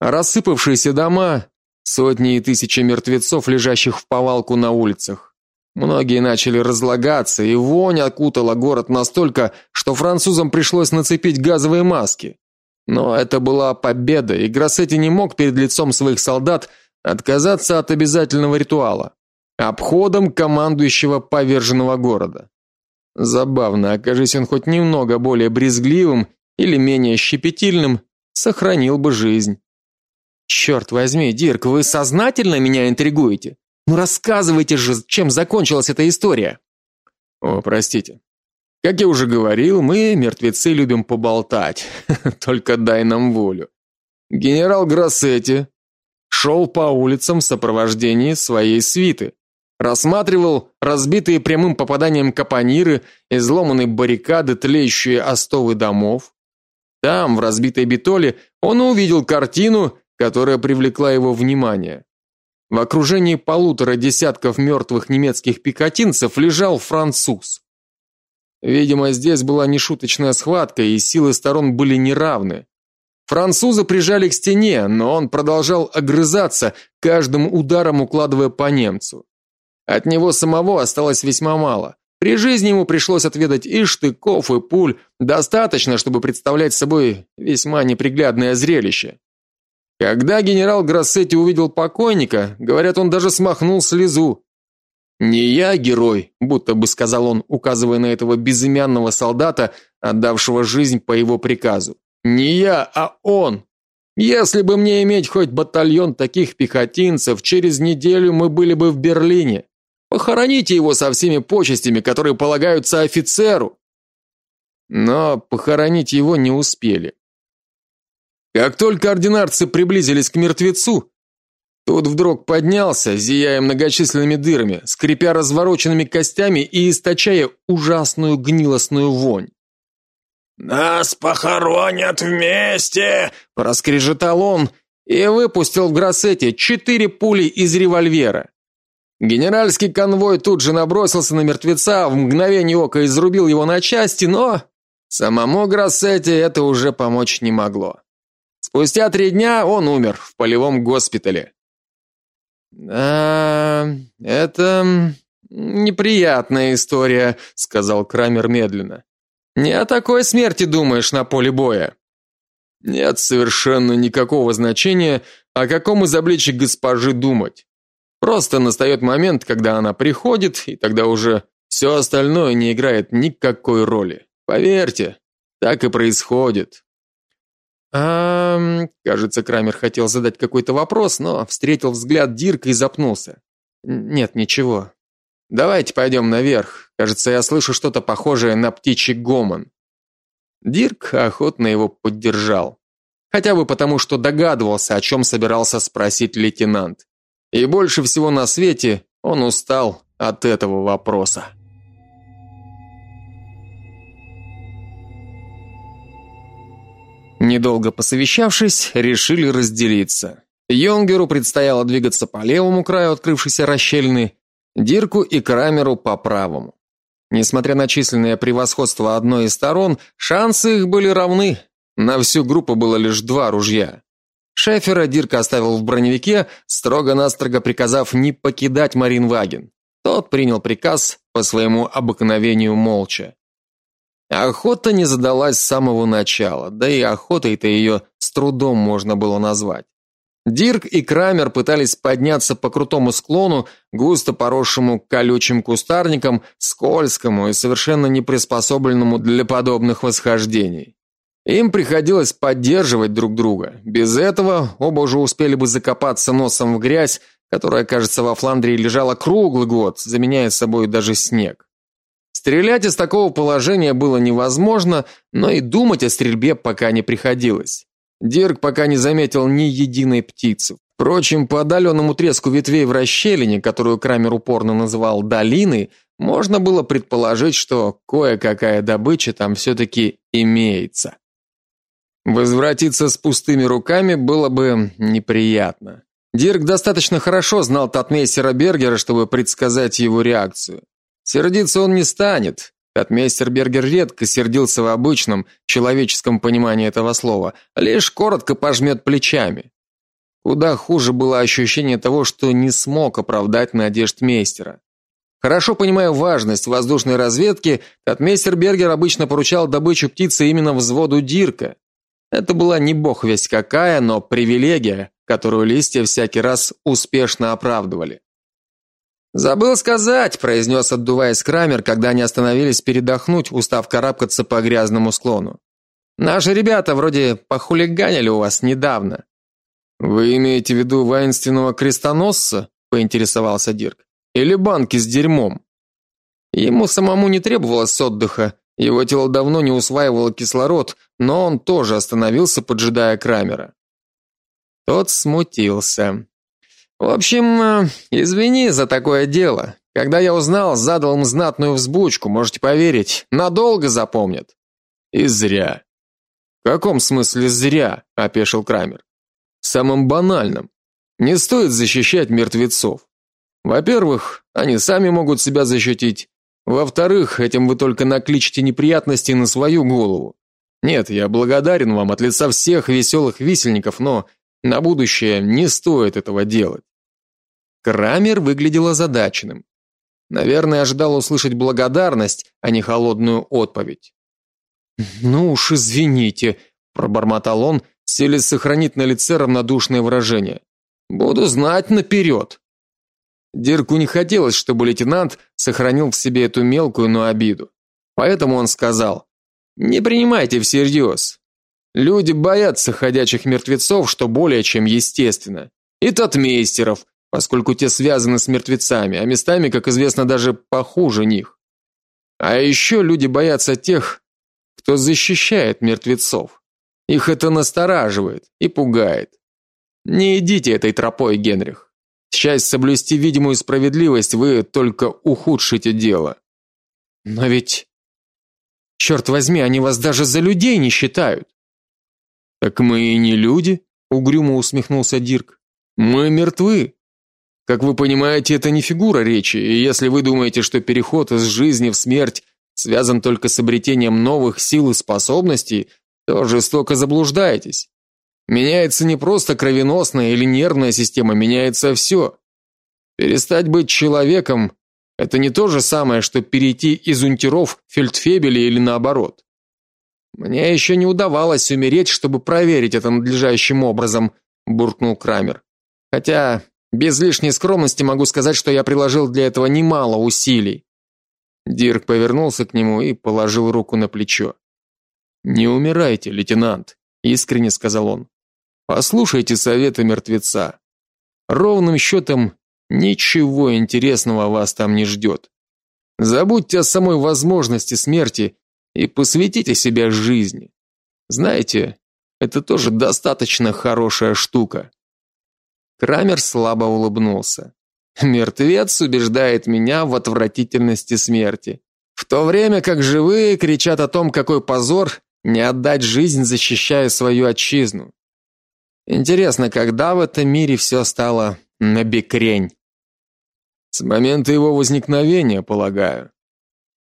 S1: Рассыпавшиеся дома, Сотни и тысячи мертвецов, лежащих в повалку на улицах. Многие начали разлагаться, и вонь окутала город настолько, что французам пришлось нацепить газовые маски. Но это была победа, и Грассетти не мог перед лицом своих солдат отказаться от обязательного ритуала обходом командующего поверженного города. Забавно, окажись он хоть немного более брезгливым или менее щепетильным, сохранил бы жизнь. Черт возьми, Дирк, вы сознательно меня интригуете? Ну рассказывайте же, чем закончилась эта история. О, простите. Как я уже говорил, мы, мертвецы, любим поболтать. Только дай нам волю. Генерал Грассетти шел по улицам в сопровождении своей свиты. Рассматривал разбитые прямым попаданием капониры, изломанные баррикады, тлеющие остовы домов. Там, в разбитой битоле, он увидел картину, которая привлекла его внимание. В окружении полутора десятков мертвых немецких пехотинцев лежал француз. Видимо, здесь была нешуточная схватка, и силы сторон были неравны. Французы прижали к стене, но он продолжал огрызаться, каждым ударом укладывая по немцу. От него самого осталось весьма мало. При жизни ему пришлось отведать и штыков, и пуль, достаточно, чтобы представлять собой весьма неприглядное зрелище. Когда генерал Грассетти увидел покойника, говорят, он даже смахнул слезу. Не я герой, будто бы сказал он, указывая на этого безымянного солдата, отдавшего жизнь по его приказу. Не я, а он. Если бы мне иметь хоть батальон таких пехотинцев, через неделю мы были бы в Берлине. Похороните его со всеми почестями, которые полагаются офицеру. Но похоронить его не успели. Как только ординарцы приблизились к мертвецу, тот вдруг поднялся, зияя многочисленными дырами, скрипя развороченными костями и источая ужасную гнилостную вонь.
S3: Нас похоронят вместе,
S1: проскрежетал он и выпустил в Гроссете четыре пули из револьвера. Генеральский конвой тут же набросился на мертвеца, в мгновение ока изрубил его на части, но самому Гроссете это уже помочь не могло. Спустя три дня он умер в полевом госпитале. «А, это неприятная история», — сказал Крамер медленно. «Не о такой смерти думаешь на поле боя». «Нет совершенно никакого значения, о каком из госпожи думать. Просто настает момент, когда она приходит, и тогда уже все остальное не играет никакой роли. Поверьте, так и происходит». А, кажется, Крамер хотел задать какой-то вопрос, но встретил взгляд Дирка и запнулся. Нет, ничего. Давайте пойдем наверх. Кажется, я слышу что-то похожее на птичий гомон. Дирк охотно его поддержал, хотя бы потому, что догадывался, о чем собирался спросить лейтенант. И больше всего на свете он устал от этого вопроса. Недолго посовещавшись, решили разделиться. Йонгеру предстояло двигаться по левому краю открывшейся расщелины, Дирку и Крамеру по правому. Несмотря на численное превосходство одной из сторон, шансы их были равны. На всю группу было лишь два ружья. Шефера Дирк оставил в броневике, строго-настрого приказав не покидать Маринваген. Тот принял приказ по своему обыкновению молча. Охота не задалась с самого начала, да и охотой-то ее с трудом можно было назвать. Дирк и Крамер пытались подняться по крутому склону, густо поросшему колючим кустарником, скользкому и совершенно не приспособленному для подобных восхождений. Им приходилось поддерживать друг друга. Без этого оба уже успели бы закопаться носом в грязь, которая, кажется, во Фландрии лежала круглый год, заменяя собой даже снег. Стрелять из такого положения было невозможно, но и думать о стрельбе пока не приходилось. Дирк пока не заметил ни единой птицы. Впрочем, по отдаленному треску ветвей в расщелине, которую Крамер упорно называл долиной, можно было предположить, что кое-какая добыча там все-таки имеется. Возвратиться с пустыми руками было бы неприятно. Дирк достаточно хорошо знал татмейстера Бергера, чтобы предсказать его реакцию. Сердиться он не станет. Отмейстер Бергер редко сердился в обычном человеческом понимании этого слова, лишь коротко пожмет плечами. Куда хуже было ощущение того, что не смог оправдать надежд мейстера. Хорошо понимая важность воздушной разведки, Татмейстер Бергер обычно поручал добычу птицы именно взводу Дирка. Это была не бог весть какая, но привилегия, которую листья всякий раз успешно оправдывали. Забыл сказать, произнес, отдуваясь Крамер, когда они остановились передохнуть, устав карабкаться по грязному склону. Наши ребята вроде похулиганили у вас недавно. Вы имеете в виду воинственного крестоносца? поинтересовался Дирк. Или банки с дерьмом? Ему самому не требовалось отдыха, его тело давно не усваивало кислород, но он тоже остановился, поджидая Крамера. Тот смутился. В общем, э, извини за такое дело. Когда я узнал, задал им знатную взбучку, можете поверить, надолго запомнят. И зря. В каком смысле зря? опешил Крамер. В самом банальном. Не стоит защищать мертвецов. Во-первых, они сами могут себя защитить. Во-вторых, этим вы только накличите неприятности на свою голову. Нет, я благодарен вам от лица всех веселых висельников, но на будущее не стоит этого делать. Крамер выглядел озадаченным. Наверное, ожидал услышать благодарность, а не холодную отповедь. "Ну уж извините", пробормотал он, селись сохранить на лице равнодушное выражение. "Буду знать наперед». Дирку не хотелось, чтобы лейтенант сохранил в себе эту мелкую, но обиду. Поэтому он сказал: "Не принимайте всерьез. Люди боятся ходячих мертвецов, что более чем естественно. И татмейстеров, поскольку те связаны с мертвецами, а местами, как известно, даже похуже них. А еще люди боятся тех, кто защищает мертвецов. Их это настораживает и пугает. Не идите этой тропой, Генрих. Счастье соблюсти видимую справедливость, вы только ухудшите дело.
S2: Но ведь черт возьми, они вас даже за людей не считают.
S1: Так мы и не люди, угрюмо усмехнулся Дирк. Мы мертвы. Как вы понимаете, это не фигура речи, и если вы думаете, что переход из жизни в смерть связан только с обретением новых сил и способностей, то жестоко заблуждаетесь. Меняется не просто кровеносная или нервная система, меняется все. Перестать быть человеком это не то же самое, что перейти из унтеров в фельдфебели или наоборот. Мне еще не удавалось умереть, чтобы проверить это надлежащим образом, буркнул Крамер. Хотя без лишней скромности могу сказать, что я приложил для этого немало усилий. Дирк повернулся к нему и положил руку на плечо. Не умирайте, лейтенант, искренне сказал он. Послушайте советы мертвеца. Ровным счетом ничего интересного вас там не ждет. Забудьте о самой возможности смерти и посвятите себя жизни. Знаете, это тоже достаточно хорошая штука. Крамер слабо улыбнулся. Мертвец убеждает меня в отвратительности смерти, в то время как живые кричат о том, какой позор не отдать жизнь, защищая свою отчизну. Интересно, когда в этом мире все стало набекрень? С момента его возникновения, полагаю.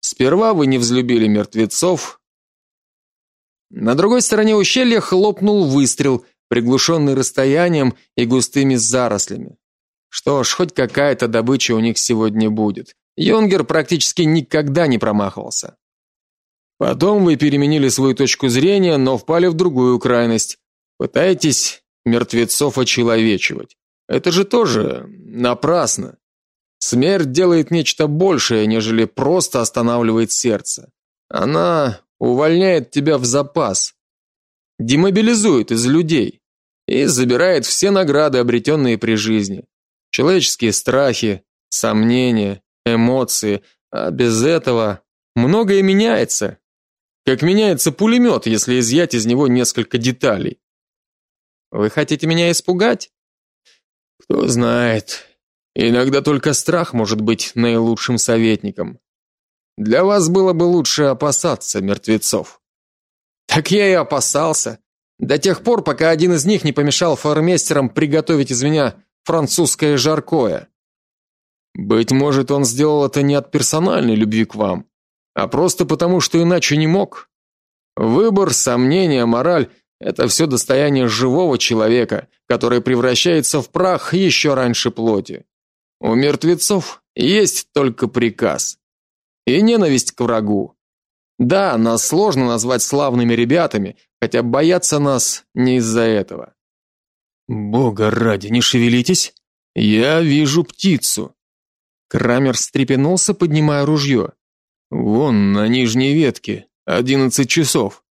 S1: Сперва вы не взлюбили мертвецов. На другой стороне ущелья хлопнул выстрел, приглушенный расстоянием и густыми зарослями. Что ж, хоть какая-то добыча у них сегодня будет. Йонгер практически никогда не промахивался. Потом вы переменили свою точку зрения, но впали в другую крайность. Пытаетесь мертвецов очеловечивать. Это же тоже напрасно. Смерть делает нечто большее, нежели просто останавливает сердце. Она увольняет тебя в запас, демобилизует из людей и забирает все награды, обретенные при жизни. Человеческие страхи, сомнения, эмоции, а без этого многое меняется, как меняется пулемет, если изъять из него несколько деталей. Вы хотите меня испугать? Кто знает. Иногда только страх может быть наилучшим советником. Для вас было бы лучше опасаться мертвецов. Так я и опасался. До тех пор, пока один из них не помешал фармейстерам приготовить из меня французское жаркое. Быть может, он сделал это не от персональной любви к вам, а просто потому, что иначе не мог. Выбор, сомнения, мораль это все достояние живого человека, который превращается в прах еще раньше плоти. У мертвецов есть только приказ и ненависть к врагу. Да, нас сложно назвать славными ребятами, хотя боятся нас не из-за этого.
S2: Бога ради, не шевелитесь.
S1: Я вижу птицу.
S2: Крамер встрепенулся, поднимая ружье.
S1: Вон на нижней ветке, одиннадцать часов.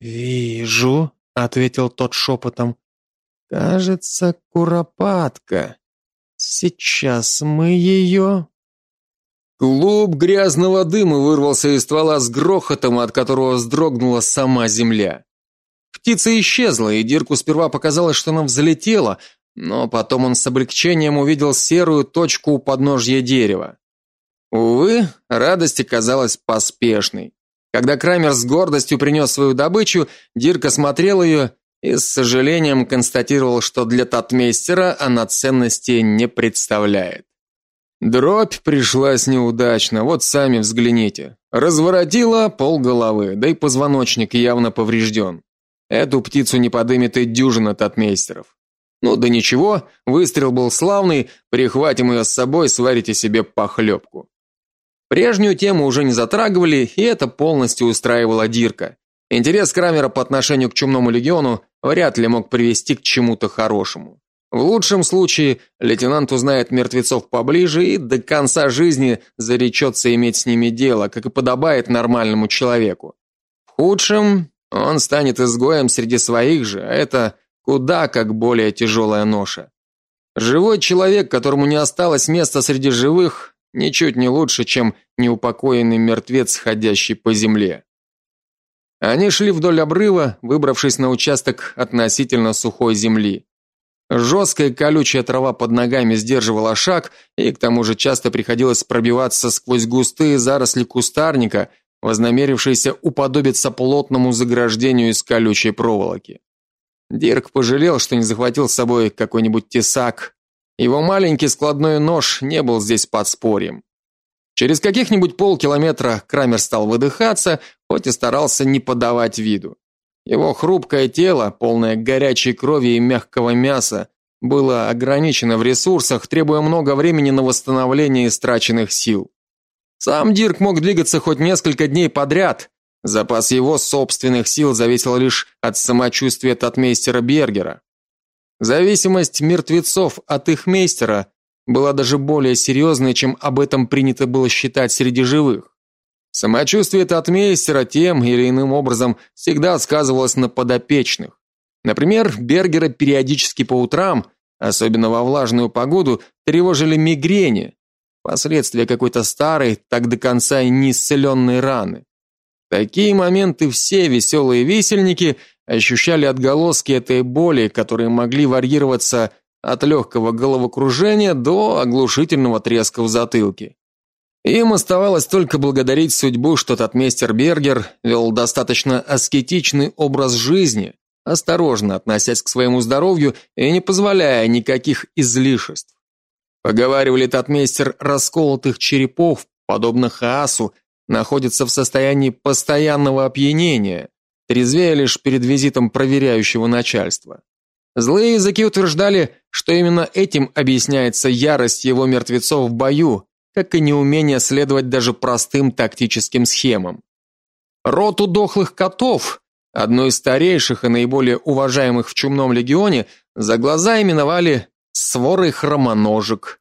S2: Вижу, ответил тот шепотом. Кажется, куропатка. Сейчас мы ее...»
S1: Клуб грязного дыма вырвался из ствола с грохотом, от которого вздрогнула сама земля. Птица исчезла, и Дирку сперва показалось, что она взлетела, но потом он с облегчением увидел серую точку у подножья дерева. Увы, радость оказалась поспешной. Когда Крамер с гордостью принес свою добычу, Дирк осмотрел ее и с сожалением констатировал, что для татмейстера она ценности не представляет. Дробь пришлась неудачно, вот сами взгляните. Разворотила полголовы, да и позвоночник явно поврежден. Эту птицу не подымет и дюжина татмейстеров. Ну да ничего, выстрел был славный, прихватим ее с собой, сварите себе похлебку. Прежнюю тему уже не затрагивали, и это полностью устраивало Дирка. Интерес Крамера по отношению к Чумному легиону вряд ли мог привести к чему-то хорошему. В лучшем случае лейтенант узнает мертвецов поближе и до конца жизни заречется иметь с ними дело, как и подобает нормальному человеку. В худшем он станет изгоем среди своих же, а это куда как более тяжелая ноша. Живой человек, которому не осталось места среди живых, ничуть не лучше, чем неупокоенный мертвец, ходящий по земле. Они шли вдоль обрыва, выбравшись на участок относительно сухой земли. Жесткая колючая трава под ногами сдерживала шаг, и к тому же часто приходилось пробиваться сквозь густые заросли кустарника, вознамерившиеся уподобиться плотному заграждению из колючей проволоки. Дирк пожалел, что не захватил с собой какой-нибудь тесак. Его маленький складной нож не был здесь подспорьем. Через каких-нибудь полкилометра Крамер стал выдыхаться, хоть и старался не подавать виду. Его хрупкое тело, полное горячей крови и мягкого мяса, было ограничено в ресурсах, требуя много времени на восстановление истраченных сил. Сам Дирк мог двигаться хоть несколько дней подряд. Запас его собственных сил зависел лишь от самочувствия татмейстера Бергера. Зависимость мертвецов от их мейстера была даже более серьезной, чем об этом принято было считать среди живых. Самочувствие татмейстера тем или иным образом всегда сказывалось на подопечных. Например, Бергера периодически по утрам, особенно во влажную погоду, тревожили мигрени, последствия какой-то старой, так до конца и не исцеленной раны. Такие моменты все веселые висельники ощущали отголоски этой боли, которые могли варьироваться от легкого головокружения до оглушительного треска в затылке. Им оставалось только благодарить судьбу, что татмейстер Бергер вел достаточно аскетичный образ жизни, осторожно относясь к своему здоровью и не позволяя никаких излишеств. Поговаривали, татмейстер расколотых черепов, подобно Хаасу, находится в состоянии постоянного опьянения, трезвея лишь перед визитом проверяющего начальства. Злые языки утверждали, что именно этим объясняется ярость его мертвецов в бою, как и неумение следовать даже простым тактическим схемам. Роту дохлых котов, одну из старейших и наиболее уважаемых в чумном легионе, за глаза именовали сворой хромоножек.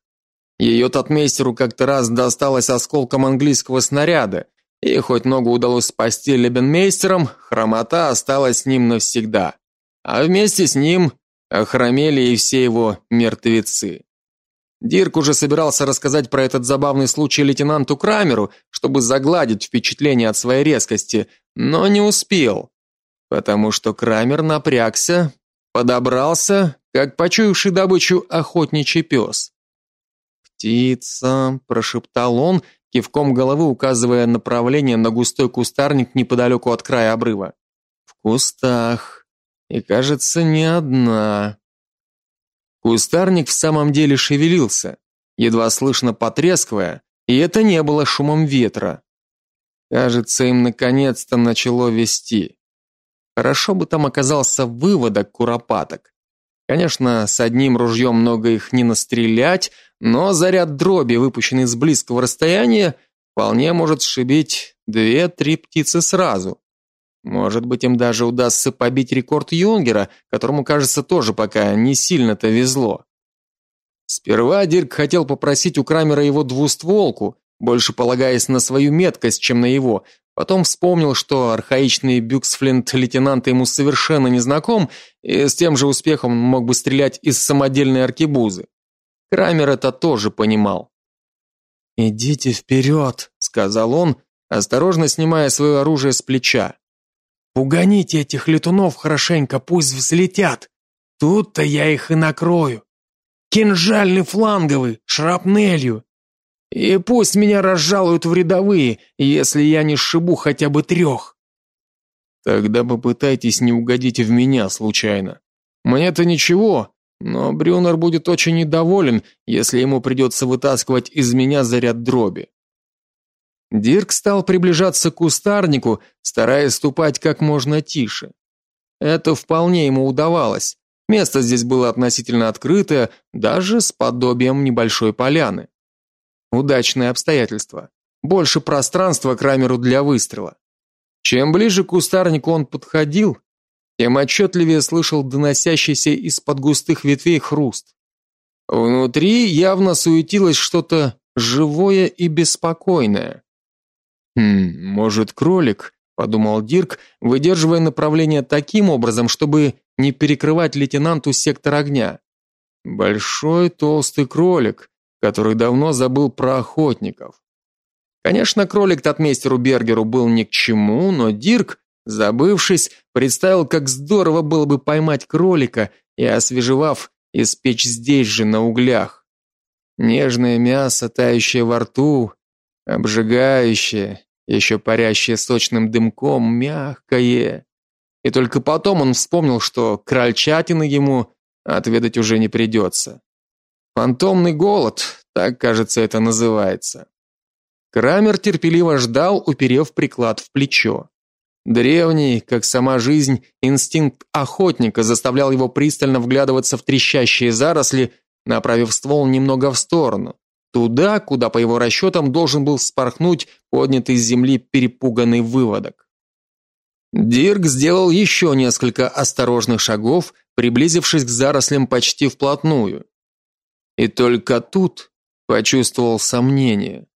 S1: Ее татмейстеру как-то раз досталось осколком английского снаряда, и хоть ногу удалось спасти лебенмейстером, хромота осталась с ним навсегда. А вместе с ним охромели и все его мертвецы. Дирк уже собирался рассказать про этот забавный случай лейтенанту Крамеру, чтобы загладить впечатление от своей резкости, но не успел, потому что Крамер напрягся, подобрался, как почуявший добычу охотничий пес. «Птица», — прошептал он, кивком головы указывая направление на густой кустарник неподалеку от края обрыва. «В кустах. И, кажется, не одна». Кустарник в самом деле шевелился, едва слышно потрескивая, и это не было шумом ветра. Кажется, им наконец-то начало вести. Хорошо бы там оказался выводок куропаток. Конечно, с одним ружьем много их не настрелять, но заряд дроби, выпущенный с близкого расстояния, вполне может сшибить две-три птицы сразу. Может быть, им даже удастся побить рекорд Юнгера, которому, кажется, тоже пока не сильно-то везло. Сперва Дирк хотел попросить у Крамера его двустволку, больше полагаясь на свою меткость, чем на его. Потом вспомнил, что архаичный бюксфлинт лейтенанта ему совершенно не знаком, и с тем же успехом мог бы стрелять из самодельной аркебузы. Крамер это тоже понимал. «Идите вперед», — сказал он, осторожно снимая свое оружие с плеча. Угоните этих летунов хорошенько, пусть взлетят. Тут-то я их и накрою. Кинжальный фланговый, шрапнелью. И пусть меня разжалуют в рядовые, если я не сшибу хотя бы трех. Тогда попытайтесь не угодить в меня случайно. Мне-то ничего, но Брюнер будет очень недоволен, если ему придется вытаскивать из меня заряд дроби. Дирк стал приближаться к кустарнику, стараясь ступать как можно тише. Это вполне ему удавалось. Место здесь было относительно открытое, даже с подобием небольшой поляны. Удачное обстоятельство. Больше пространства Крамеру для выстрела. Чем ближе к кустарнику он подходил, тем отчетливее слышал доносящийся из-под густых ветвей хруст. Внутри явно суетилось что-то живое и беспокойное. Хм, может, кролик, подумал Дирк, выдерживая направление таким образом, чтобы не перекрывать лейтенанту сектор огня. Большой толстый кролик, который давно забыл про охотников. Конечно, кролик татмейстеру Бергеру был ни к чему, но Дирк, забывшись, представил, как здорово было бы поймать кролика и освежевав, испечь здесь же на углях. Нежное мясо, тающее во рту, обжигающее, еще парящее сочным дымком, мягкое. И только потом он вспомнил, что крольчатины ему отведать уже не придется. Фантомный голод, так, кажется, это называется. Крамер терпеливо ждал, уперев приклад в плечо. Древний, как сама жизнь, инстинкт охотника заставлял его пристально вглядываться в трещащие заросли, направив ствол немного в сторону, туда, куда по его расчетам должен был спорхнуть поднятый с земли перепуганный выводок. Дирк сделал еще несколько осторожных шагов, приблизившись к зарослям почти вплотную. И только тут почувствовал сомнение.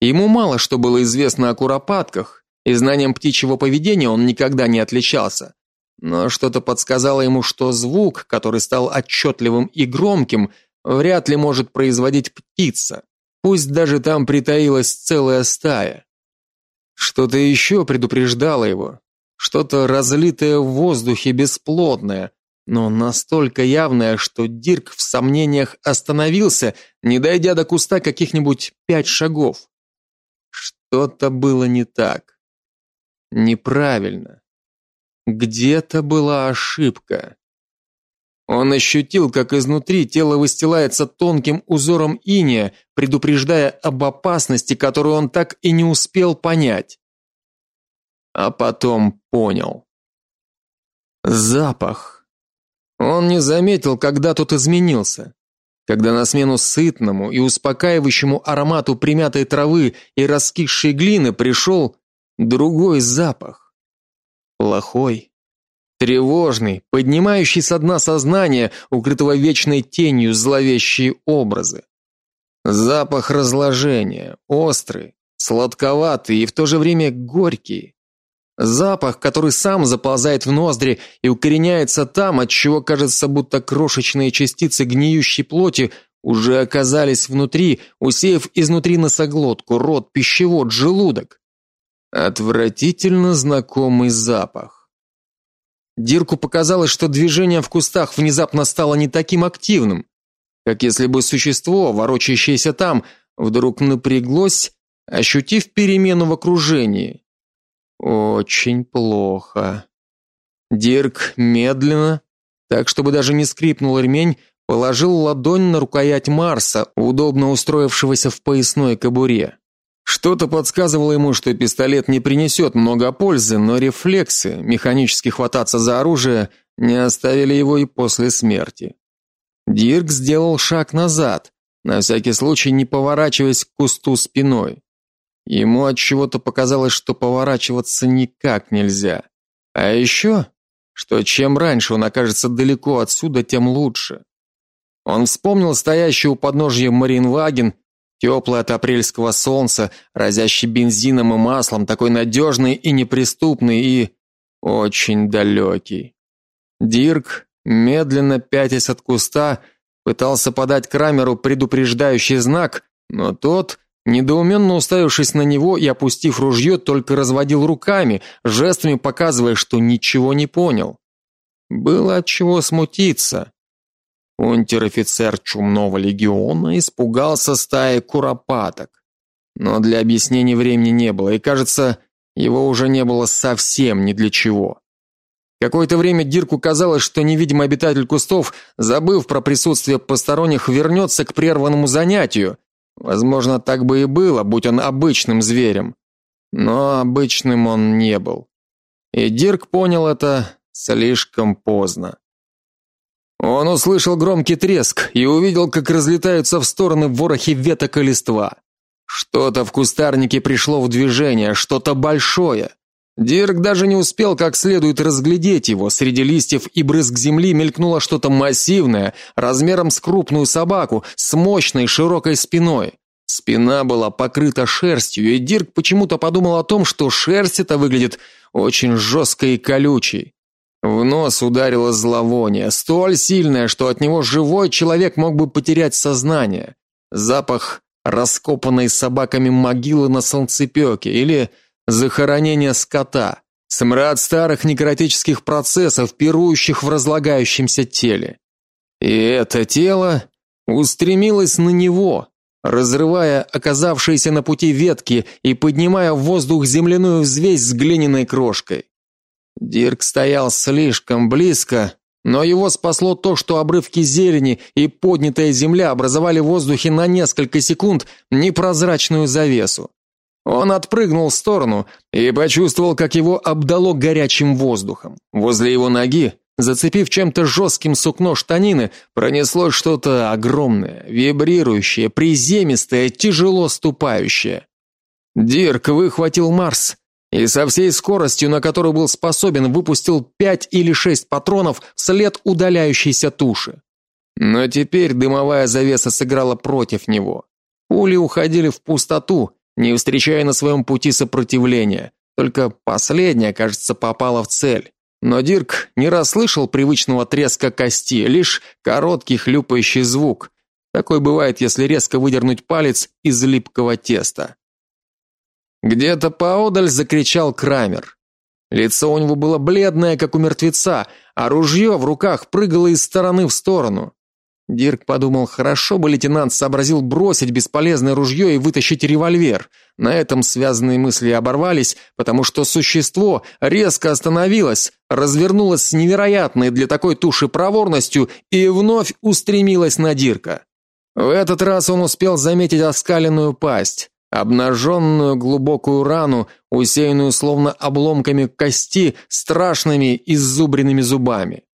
S1: Ему мало что было известно о куропатках, и знанием птичьего поведения он никогда не отличался. Но что-то подсказало ему, что звук, который стал отчетливым и громким, вряд ли может производить птица, пусть даже там притаилась целая стая. Что-то еще предупреждало его, что-то разлитое в воздухе бесплотное, но настолько явное, что Дирк в сомнениях остановился, не дойдя до куста каких-нибудь пять шагов. Что-то было не так. Неправильно. Где-то была ошибка. Он ощутил, как изнутри тело выстилается тонким узором иния, предупреждая об опасности, которую он так и не успел понять. А потом понял. Запах. Он не заметил, когда тот изменился. Когда на смену сытному и успокаивающему аромату примятой травы и раскисшей глины пришел другой запах. Плохой, тревожный, поднимающий со дна сознания, укрытого вечной тенью зловещие образы. Запах разложения, острый, сладковатый и в то же время горький. Запах, который сам заползает в ноздри и укореняется там, от чего кажется, будто крошечные частицы гниющей плоти уже оказались внутри, усеяв изнутри носоглотку, рот, пищевод, желудок. Отвратительно знакомый запах. Дирку показалось, что движение в кустах внезапно стало не таким активным, как если бы существо, ворочающееся там, вдруг напряглось, ощутив перемену в окружении. Очень плохо. Дирк медленно, так чтобы даже не скрипнул ремень, положил ладонь на рукоять Марса, удобно устроившегося в поясной кобуре. Что-то подсказывало ему, что пистолет не принесет много пользы, но рефлексы, механически хвататься за оружие, не оставили его и после смерти. Дирк сделал шаг назад, на всякий случай не поворачиваясь к кусту спиной. Ему от чего-то показалось, что поворачиваться никак нельзя. А еще, что чем раньше он окажется далеко отсюда, тем лучше. Он вспомнил стоящий у подножья Маринваген Теплый от апрельского солнца, разящий бензином и маслом, такой надежный и неприступный и очень далекий. Дирк, медленно пятясь от куста, пытался подать Крамеру предупреждающий знак, но тот, недоуменно уставившись на него и опустив ружье, только разводил руками, жестами показывая, что ничего не понял. Было от чего смутиться. Унтер-офицер чумного легиона испугался стаи куропаток. Но для объяснений времени не было, и, кажется, его уже не было совсем ни для чего. Какое-то время Дирку казалось, что невидимый обитатель кустов, забыв про присутствие посторонних, вернется к прерванному занятию. Возможно, так бы и было, будь он обычным зверем. Но обычным он не был. И Дирк понял это слишком поздно. Он услышал громкий треск и увидел, как разлетаются в стороны ворохи веток и листва. Что-то в кустарнике пришло в движение, что-то большое. Дирк даже не успел как следует разглядеть его. Среди листьев и брызг земли мелькнуло что-то массивное, размером с крупную собаку, с мощной широкой спиной. Спина была покрыта шерстью, и Дирк почему-то подумал о том, что шерсть эта выглядит очень жесткой и колючей. В нос ударило зловоние, столь сильное, что от него живой человек мог бы потерять сознание. Запах раскопанной собаками могилы на солнцепеке или захоронение скота, смрад старых некротических процессов, пирующих в разлагающемся теле. И это тело устремилось на него, разрывая оказавшиеся на пути ветки и поднимая в воздух земляную взвесь с глиняной крошкой. Дирк стоял слишком близко, но его спасло то, что обрывки зелени и поднятая земля образовали в воздухе на несколько секунд непрозрачную завесу. Он отпрыгнул в сторону и почувствовал, как его обдало горячим воздухом. Возле его ноги, зацепив чем-то жестким сукно штанины, пронеслось что-то огромное, вибрирующее, приземистое, тяжело ступающее. Дирк выхватил Марс и со всей скоростью, на которую был способен, выпустил пять или шесть патронов вслед удаляющейся туши. Но теперь дымовая завеса сыграла против него. Пули уходили в пустоту, не встречая на своем пути сопротивления. Только последняя, кажется, попала в цель. Но Дирк не расслышал привычного треска кости, лишь короткий хлюпающий звук. Такой бывает, если резко выдернуть палец из липкого теста. Где-то поодаль закричал Крамер. Лицо у него было бледное, как у мертвеца, а ружье в руках прыгало из стороны в сторону. Дирк подумал, хорошо бы лейтенант сообразил бросить бесполезное ружье и вытащить револьвер. На этом связанные мысли оборвались, потому что существо резко остановилось, развернулось с невероятной для такой туши проворностью и вновь устремилось на Дирка. В этот раз он успел заметить оскаленную пасть, обнаженную глубокую рану, усеянную словно обломками кости, страшными иззубренными зубами.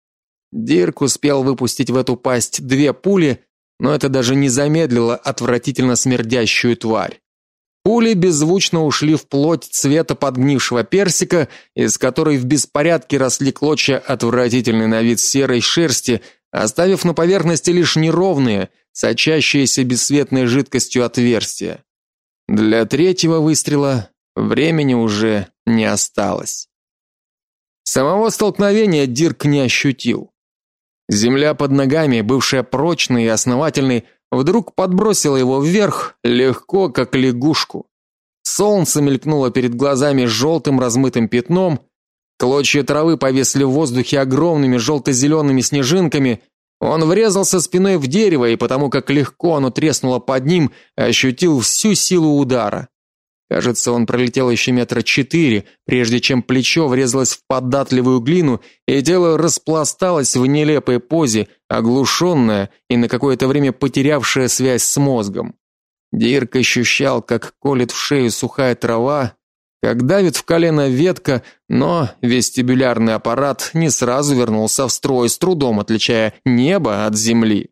S1: Дирк успел выпустить в эту пасть две пули, но это даже не замедлило отвратительно смердящую тварь. Пули беззвучно ушли в плоть цвета подгнившего персика, из которой в беспорядке росли клочья отвратительной на вид серой шерсти, оставив на поверхности лишь неровные, сочащиеся бесцветной жидкостью отверстия. Для третьего выстрела времени уже не осталось. Самого столкновения Дирк не ощутил. Земля под ногами, бывшая прочной и основательной, вдруг подбросила его вверх, легко, как лягушку. Солнце мелькнуло перед глазами желтым размытым пятном, клочья травы повесли в воздухе огромными желто-зелеными снежинками. Он врезался спиной в дерево, и потому как легко оно треснуло под ним, ощутил всю силу удара. Кажется, он пролетел еще метра четыре, прежде чем плечо врезалось в податливую глину, и тело распласталось в нелепой позе, оглушенное и на какое-то время потерявшее связь с мозгом. Дирк ощущал, как колет в шею сухая трава, как давит в колено ветка, но вестибулярный аппарат не сразу вернулся в строй, с трудом отличая небо от земли.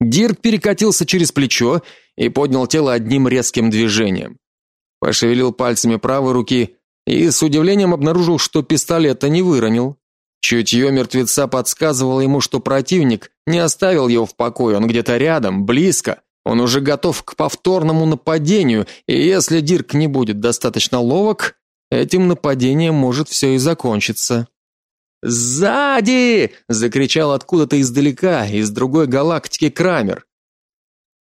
S1: Дирк перекатился через плечо и поднял тело одним резким движением. Пошевелил пальцами правой руки и с удивлением обнаружил, что пистолета не выронил. Чутье мертвеца подсказывало ему, что противник не оставил его в покое, он где-то рядом, близко. Он уже готов к повторному нападению, и если Дирк не будет достаточно ловок, этим нападением может все и закончиться. «Сзади!» – закричал откуда-то издалека, из другой галактики Крамер.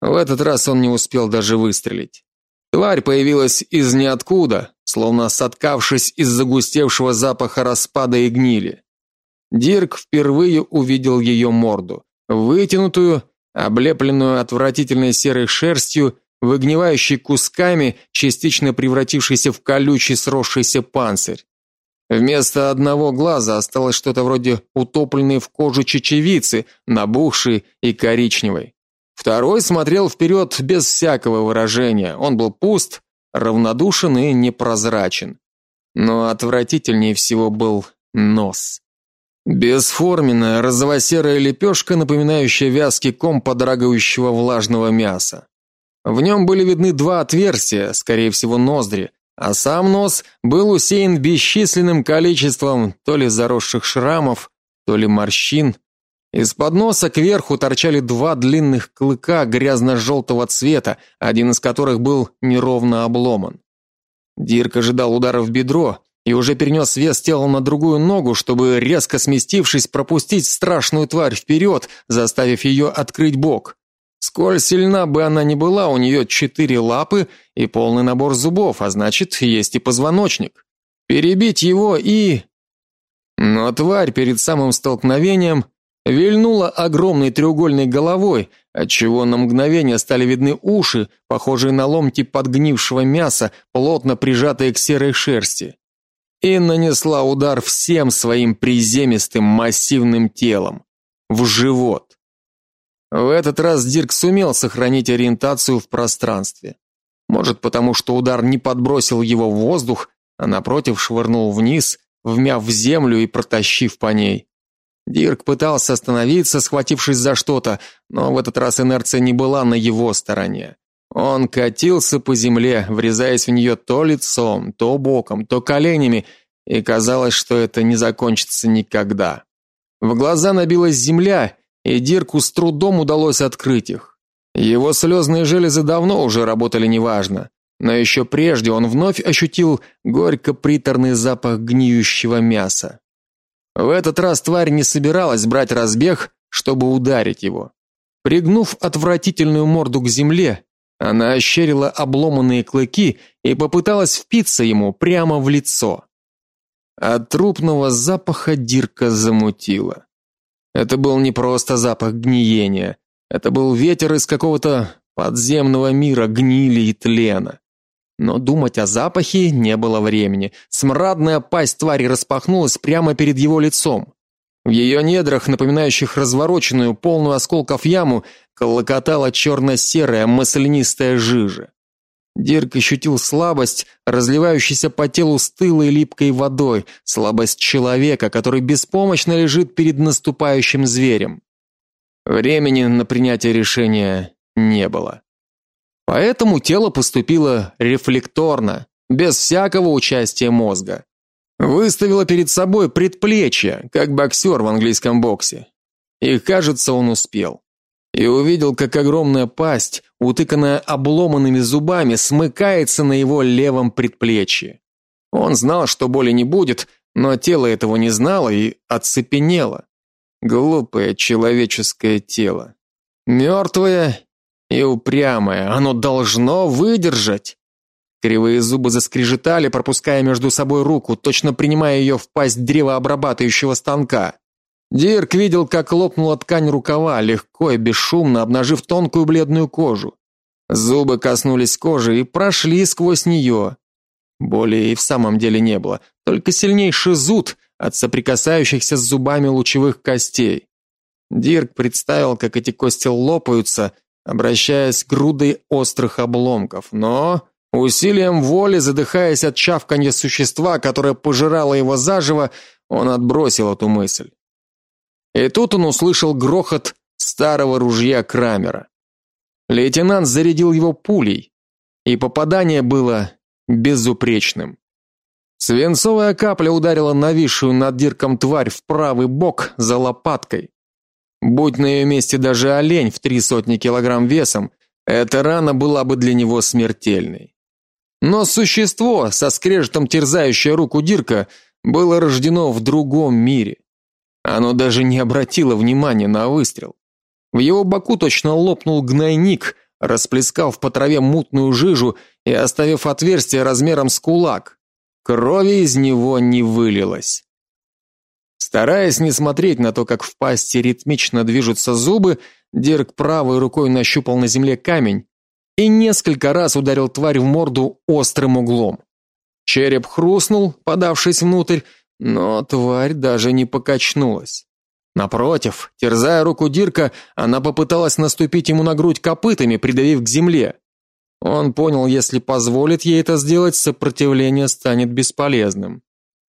S1: В этот раз он не успел даже выстрелить. Тварь появилась из ниоткуда, словно соткавшись из загустевшего запаха распада и гнили. Дирк впервые увидел ее морду, вытянутую, облепленную отвратительной серой шерстью, выгнивающей кусками, частично превратившейся в колючий сросшийся панцирь. Вместо одного глаза осталось что-то вроде утопленной в кожу чечевицы, набухшей и коричневой. Второй смотрел вперед без всякого выражения. Он был пуст, равнодушен и непрозрачен. Но отвратительнее всего был нос. Бесформенная розово-серая лепешка, напоминающая вязкий ком подрагающего влажного мяса. В нем были видны два отверстия, скорее всего, ноздри,
S3: а сам нос был усеян бесчисленным количеством то ли заросших шрамов, то ли морщин. Из-под носа кверху торчали два длинных клыка грязно-желтого цвета, один из которых был неровно обломан. Дирк ожидал удара в бедро и уже перенес вес тела на другую ногу, чтобы резко сместившись пропустить страшную тварь вперед, заставив ее открыть бок. Сколь сильна бы она ни была, у нее четыре лапы и полный набор зубов, а значит, есть и позвоночник. Перебить его и Но тварь перед самым столкновением вильнула огромной треугольной головой, отчего на мгновение стали видны уши, похожие на ломти подгнившего мяса, плотно прижатые к серой шерсти. И нанесла удар всем своим приземистым массивным телом в живот. В этот раз Дирк сумел сохранить ориентацию в пространстве. Может, потому что удар не подбросил его в воздух, а напротив швырнул вниз, вмяв в землю и протащив по ней. Дирк пытался остановиться, схватившись за что-то, но в этот раз инерция не была на его стороне. Он катился по земле, врезаясь в нее то лицом, то боком, то коленями, и казалось, что это не закончится никогда. В глаза набилась земля, и Дирку с трудом удалось открыть их. Его слезные железы давно уже работали неважно, но еще прежде он вновь ощутил горько-приторный запах гниющего мяса. В этот раз тварь не собиралась брать разбег, чтобы ударить его. Пригнув отвратительную морду к земле, она ощерила обломанные клыки и попыталась впиться ему прямо в лицо. От трупного запаха Дирка замутило. Это был не просто запах гниения. Это был ветер из какого-то подземного мира гнили и тлена. Но думать о запахе не было времени. Смрадная пасть твари распахнулась прямо перед его лицом. В ее недрах, напоминающих развороченную, полную осколков яму, колокотала черно-серая маслянистая жижа. Дирк ощутил слабость, разливающуюся по телу стылой липкой водой, слабость человека, который беспомощно лежит перед наступающим зверем. Времени на принятие решения не было. Поэтому тело поступило рефлекторно, без всякого участия мозга. Выставило перед собой предплечье, как боксер в английском боксе. И, кажется, он успел и увидел, как огромная пасть, утыканная обломанными зубами, смыкается на его левом предплечье. Он знал, что боли не будет, но тело этого не знало и оцепенело. Глупое человеческое тело. Мертвое и упрямое, оно должно выдержать. Кривые зубы заскрежетали, пропуская между собой руку, точно принимая ее в пасть древообрабатывающего станка. Дирк видел, как лопнула ткань рукава, легко и бесшумно обнажив тонкую бледную кожу. Зубы коснулись кожи и прошли сквозь нее. Боли и в самом деле не было, только сильнейший зуд от соприкасающихся с зубами лучевых костей. Дирк представил, как эти кости лопаются, обращаясь к грудой острых обломков, но усилием воли, задыхаясь от чавканья существа, которое пожирало его заживо, он отбросил эту мысль. И тут он услышал грохот старого ружья Крамера. Лейтенант зарядил его пулей, и попадание было безупречным. Свинцовая капля ударила нависшую над дирком тварь в правый бок за лопаткой. Будь на ее месте даже олень в три сотни килограмм весом, эта рана была бы для него смертельной. Но существо, со скрежетом терзающее руку Дирка, было рождено в другом мире. Оно даже не обратило внимания на выстрел. В его боку точно лопнул гнойник, расплескав по траве мутную жижу и оставив отверстие размером с кулак. Крови из него не вылилось. Стараясь не смотреть на то, как в пасти ритмично движутся зубы, Дирк правой рукой нащупал на земле камень и несколько раз ударил тварь в морду острым углом. Череп хрустнул, подавшись внутрь, но тварь даже не покачнулась. Напротив, терзая руку Дирка, она попыталась наступить ему на грудь копытами, придавив к земле. Он понял, если позволит ей это сделать, сопротивление станет бесполезным.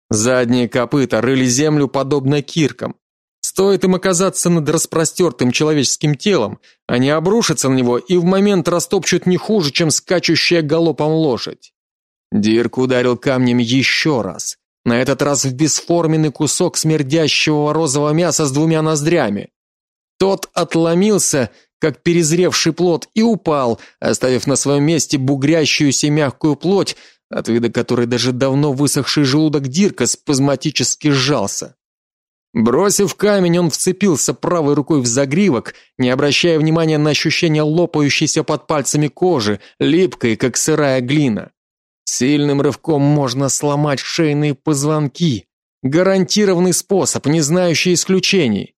S3: Задние копыта рыли землю подобно киркам. Стоит им оказаться над распростертым человеческим телом, они обрушатся на него и в момент растопчут не хуже, чем скачущая галопом лошадь.
S1: Дирк ударил камнем еще раз, на этот раз в бесформенный кусок смердящего розового мяса с двумя ноздрями. Тот отломился, как перезревший плод, и упал, оставив на своем месте бугрящуюся мягкую плоть, от вида которой даже давно высохший желудок Дирка спазматически сжался. Бросив камень, он вцепился правой рукой в загривок, не обращая внимания на ощущение лопающейся под пальцами кожи, липкой, как сырая глина. Сильным рывком можно сломать шейные позвонки. Гарантированный способ, не знающий исключений.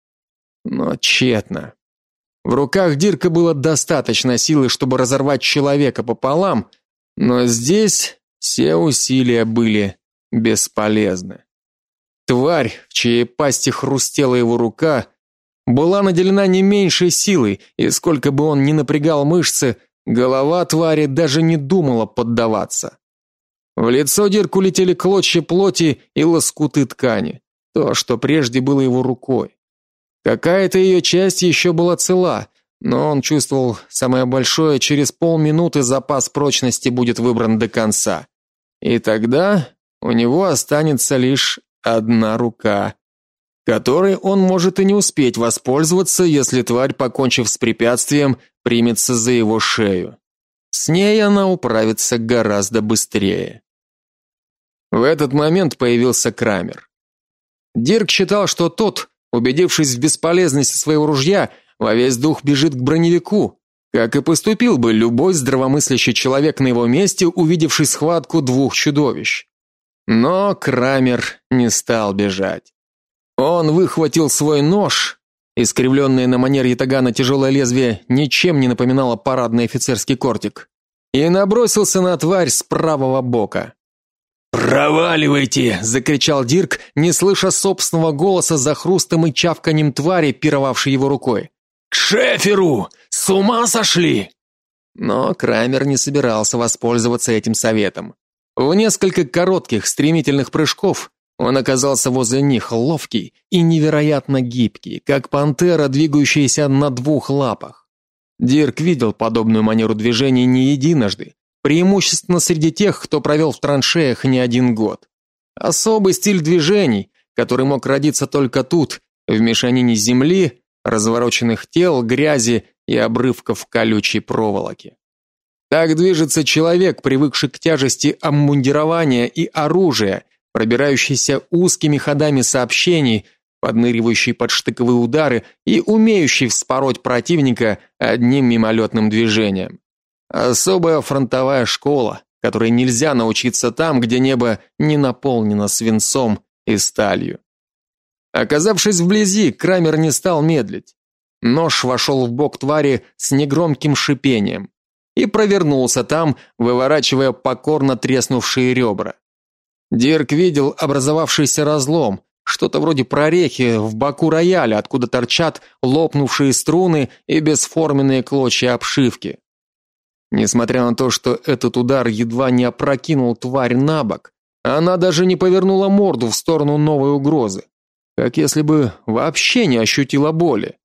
S1: Но тщетно. В руках Дирка было достаточно силы, чтобы разорвать человека пополам, но здесь все усилия были бесполезны. Тварь, в чьей пасти хрустела его рука, была наделена не меньшей силой, и сколько бы он ни напрягал мышцы, голова твари даже не думала поддаваться. В лицо Дирку летели клочья плоти и лоскуты ткани, то, что прежде было его рукой. Какая-то ее часть еще была цела, но он чувствовал, самое большое через полминуты запас прочности будет выбран до конца. И тогда у него останется лишь одна рука, которой он может и не успеть воспользоваться, если тварь, покончив с препятствием, примется за его шею. С ней она управится гораздо быстрее. В этот момент появился Крамер. Дирк считал, что тот, убедившись в бесполезности своего ружья, во весь дух бежит к броневику, как и поступил бы любой здравомыслящий человек на его месте, увидевший схватку двух чудовищ. Но Крамер не стал бежать. Он выхватил свой нож, искривленное на манер ятагана тяжелое лезвие ничем не напоминало парадный офицерский кортик, и набросился на тварь с правого бока. «Проваливайте!» – закричал Дирк, не слыша собственного голоса за хрустом и чавканием твари, пировавшей его рукой. «К шеферу! С ума сошли!» Но Крамер не собирался воспользоваться этим советом. В несколько коротких, стремительных прыжков он оказался возле них ловкий и невероятно гибкий, как пантера, двигающаяся на двух лапах. Дирк видел подобную манеру движения не единожды, преимущественно среди тех, кто провел в траншеях не один год. Особый стиль движений, который мог родиться только тут, в мешанине земли, развороченных тел, грязи и обрывков колючей проволоки. Так движется человек, привыкший к тяжести обмундирования и оружия, пробирающийся узкими ходами сообщений, подныривающий под штыковые удары и умеющий вспороть противника одним мимолетным движением. Особая фронтовая школа, которой нельзя научиться там, где небо не наполнено свинцом и сталью. Оказавшись вблизи, Крамер не стал медлить. Нож вошел в бок твари с негромким шипением и провернулся там, выворачивая покорно треснувшие ребра. Дирк видел образовавшийся разлом, что-то вроде прорехи в боку рояля, откуда торчат лопнувшие струны и бесформенные клочья обшивки. Несмотря на то, что этот удар едва не опрокинул тварь на бок, она даже не повернула морду в сторону новой угрозы, как если бы вообще не ощутила боли.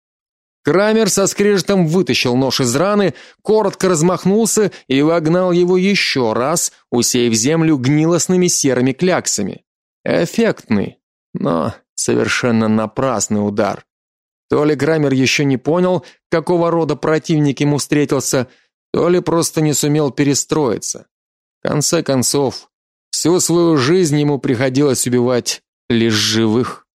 S1: Крамер со скрежетом вытащил нож из раны, коротко размахнулся и вогнал его еще раз, усеяв землю гнилостными серыми кляксами. Эффектный, но совершенно напрасный удар. То ли Крамер еще не понял, какого рода противник ему встретился, то ли просто не сумел перестроиться. В конце концов, всю свою жизнь ему приходилось убивать лишь живых.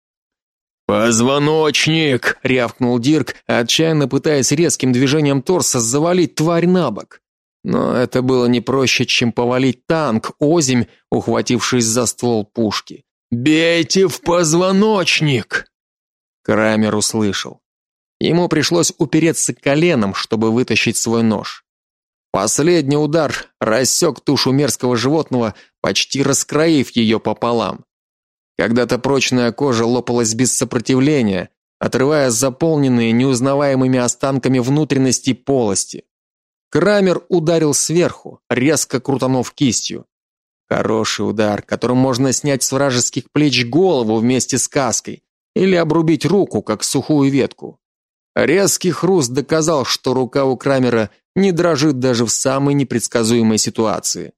S1: Позвоночник, рявкнул Дирк, отчаянно пытаясь резким движением торса завалить тварь на бок. Но это было не проще, чем повалить танк, озимь, ухватившись за ствол пушки. Бейте в позвоночник. Крамер услышал. Ему пришлось упереться коленом, чтобы вытащить свой нож. Последний удар рассек тушу мерзкого животного, почти раскроив ее пополам. Когда-то прочная кожа лопалась без сопротивления, отрывая заполненные неузнаваемыми останками внутренности полости. Крамер ударил сверху, резко крутанув кистью. Хороший удар, которым можно снять с вражеских плеч голову вместе с каской или обрубить руку, как сухую ветку. Резкий хруст доказал, что рука у Крамера не дрожит даже в самой непредсказуемой ситуации.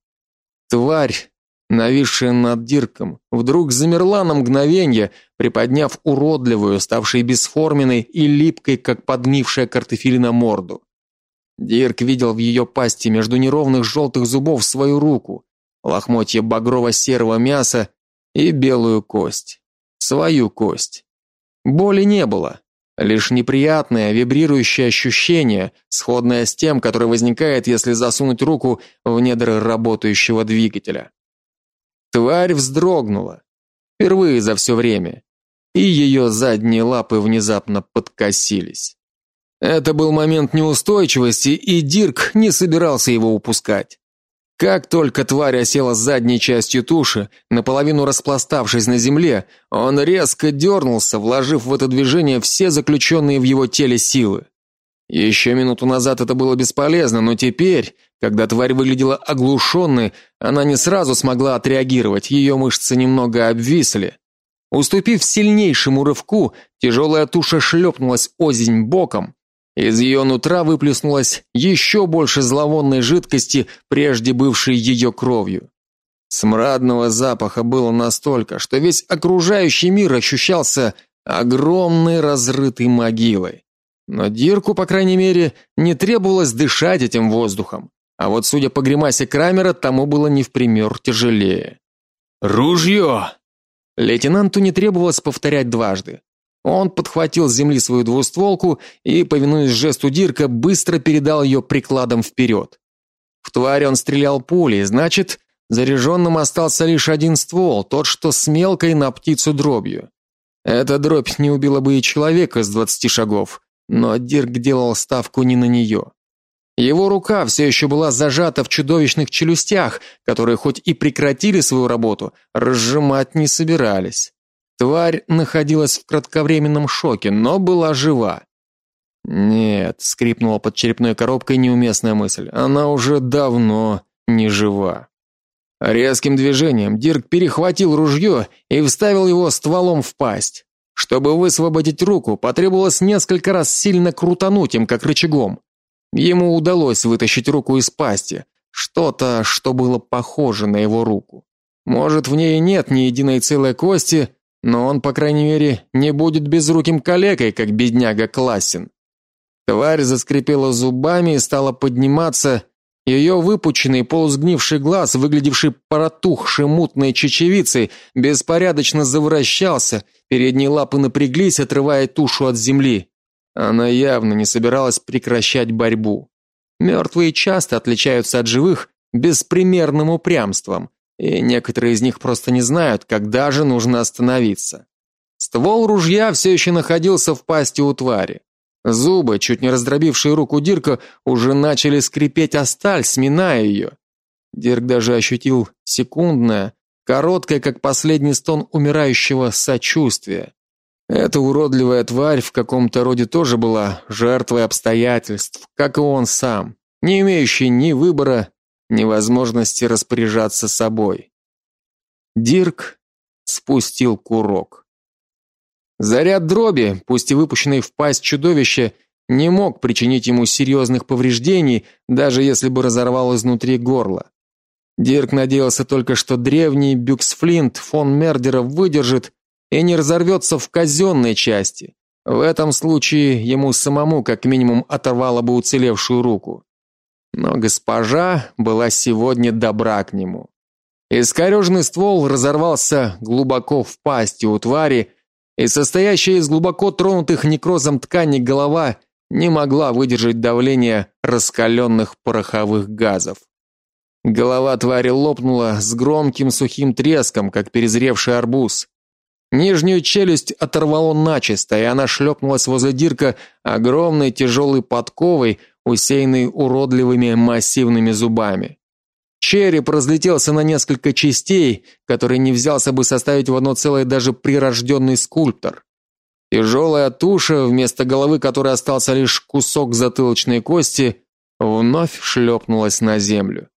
S1: Тварь, нависшая над Дирком, вдруг замерла на мгновение, приподняв уродливую, ставшей бесформенной и липкой, как подгнившая картофелина морду. Дирк видел в ее пасти между неровных желтых зубов свою руку, лохмотье багрово-серого мяса и белую кость. Свою кость. Боли не было, лишь неприятное вибрирующее ощущение, сходное с тем, которое возникает, если засунуть руку в недра работающего двигателя. Тварь вздрогнула. Впервые за все время. И ее задние лапы внезапно подкосились. Это был момент неустойчивости, и Дирк не собирался его упускать. Как только тварь осела задней частью туши, наполовину распластавшись на земле, он резко дернулся, вложив в это движение все заключенные в его теле силы. Еще минуту назад это было бесполезно, но теперь, когда тварь выглядела оглушенной, она не сразу смогла отреагировать, ее мышцы немного обвисли. Уступив сильнейшему рывку, тяжелая туша шлепнулась озимь боком, из ее нутра выплеснулось еще больше зловонной жидкости, прежде бывшей ее кровью. Смрадного запаха было настолько, что весь окружающий мир ощущался огромной разрытой могилой. Но Дирку, по крайней мере, не требовалось дышать этим воздухом. А вот, судя по гримасе Крамера, тому было не в пример тяжелее. «Ружье!» Лейтенанту не требовалось повторять дважды. Он подхватил с земли свою двустволку и, повинуясь жесту Дирка, быстро передал ее прикладом вперед. В тварь он стрелял пулей, значит, заряженным остался лишь один ствол, тот, что с мелкой на птицу дробью. Эта дробь не убила бы и человека с двадцати шагов, но Дирк делал ставку не на нее. Его рука все еще была зажата в чудовищных челюстях, которые хоть и прекратили свою работу, разжимать не собирались. Тварь находилась в кратковременном шоке, но была жива. Нет, скрипнула под черепной коробкой неуместная мысль. Она уже давно не жива. Резким движением Дирк перехватил ружье и вставил его стволом в пасть. Чтобы высвободить руку, потребовалось несколько раз сильно крутануть им как рычагом. Ему удалось вытащить руку из пасти, что-то, что было похоже на его руку. Может, в ней нет ни единой целой кости, но он, по крайней мере, не будет безруким калекой, как бедняга Классин. Тварь заскрипела зубами и стала подниматься. Ее выпученный полусгнивший глаз, выглядевший протухшей мутной чечевицей, беспорядочно завращался, передние лапы напряглись, отрывая тушу от земли. Она явно не собиралась прекращать борьбу. Мертвые часто отличаются от живых беспримерным упрямством и некоторые из них просто не знают, когда же нужно остановиться. Ствол ружья все еще находился в пасти у твари. Зубы, чуть не раздробившие руку Дирка, уже начали скрипеть о сталь, сминая ее. Дирк даже ощутил секундное, короткое, как последний стон умирающего сочувствия. Эта уродливая тварь в каком-то роде тоже была жертвой обстоятельств, как и он сам, не имеющий ни выбора, невозможности распоряжаться собой. Дирк спустил курок. Заряд дроби, пусть и выпущенный в пасть чудовища, не мог причинить ему серьезных повреждений, даже если бы разорвал изнутри горло. Дирк надеялся только, что древний бюксфлинт фон Мердера выдержит и не разорвется в казенной части. В этом случае ему самому как минимум оторвало бы уцелевшую руку. Но госпожа была сегодня добра к нему. Искореженный ствол разорвался глубоко в пасти у твари, и состоящая из глубоко тронутых некрозом тканей голова не могла выдержать давление раскаленных пороховых газов. Голова твари лопнула с громким сухим треском, как перезревший арбуз. Нижнюю челюсть оторвало начисто, и она шлепнулась возле Дирка огромной тяжелой подковой, усеянный уродливыми массивными зубами. Череп разлетелся на несколько частей, которые не взялся бы составить в одно целое даже прирожденный скульптор. Тяжелая туша, вместо головы которой остался лишь кусок затылочной кости, вновь шлепнулась на землю.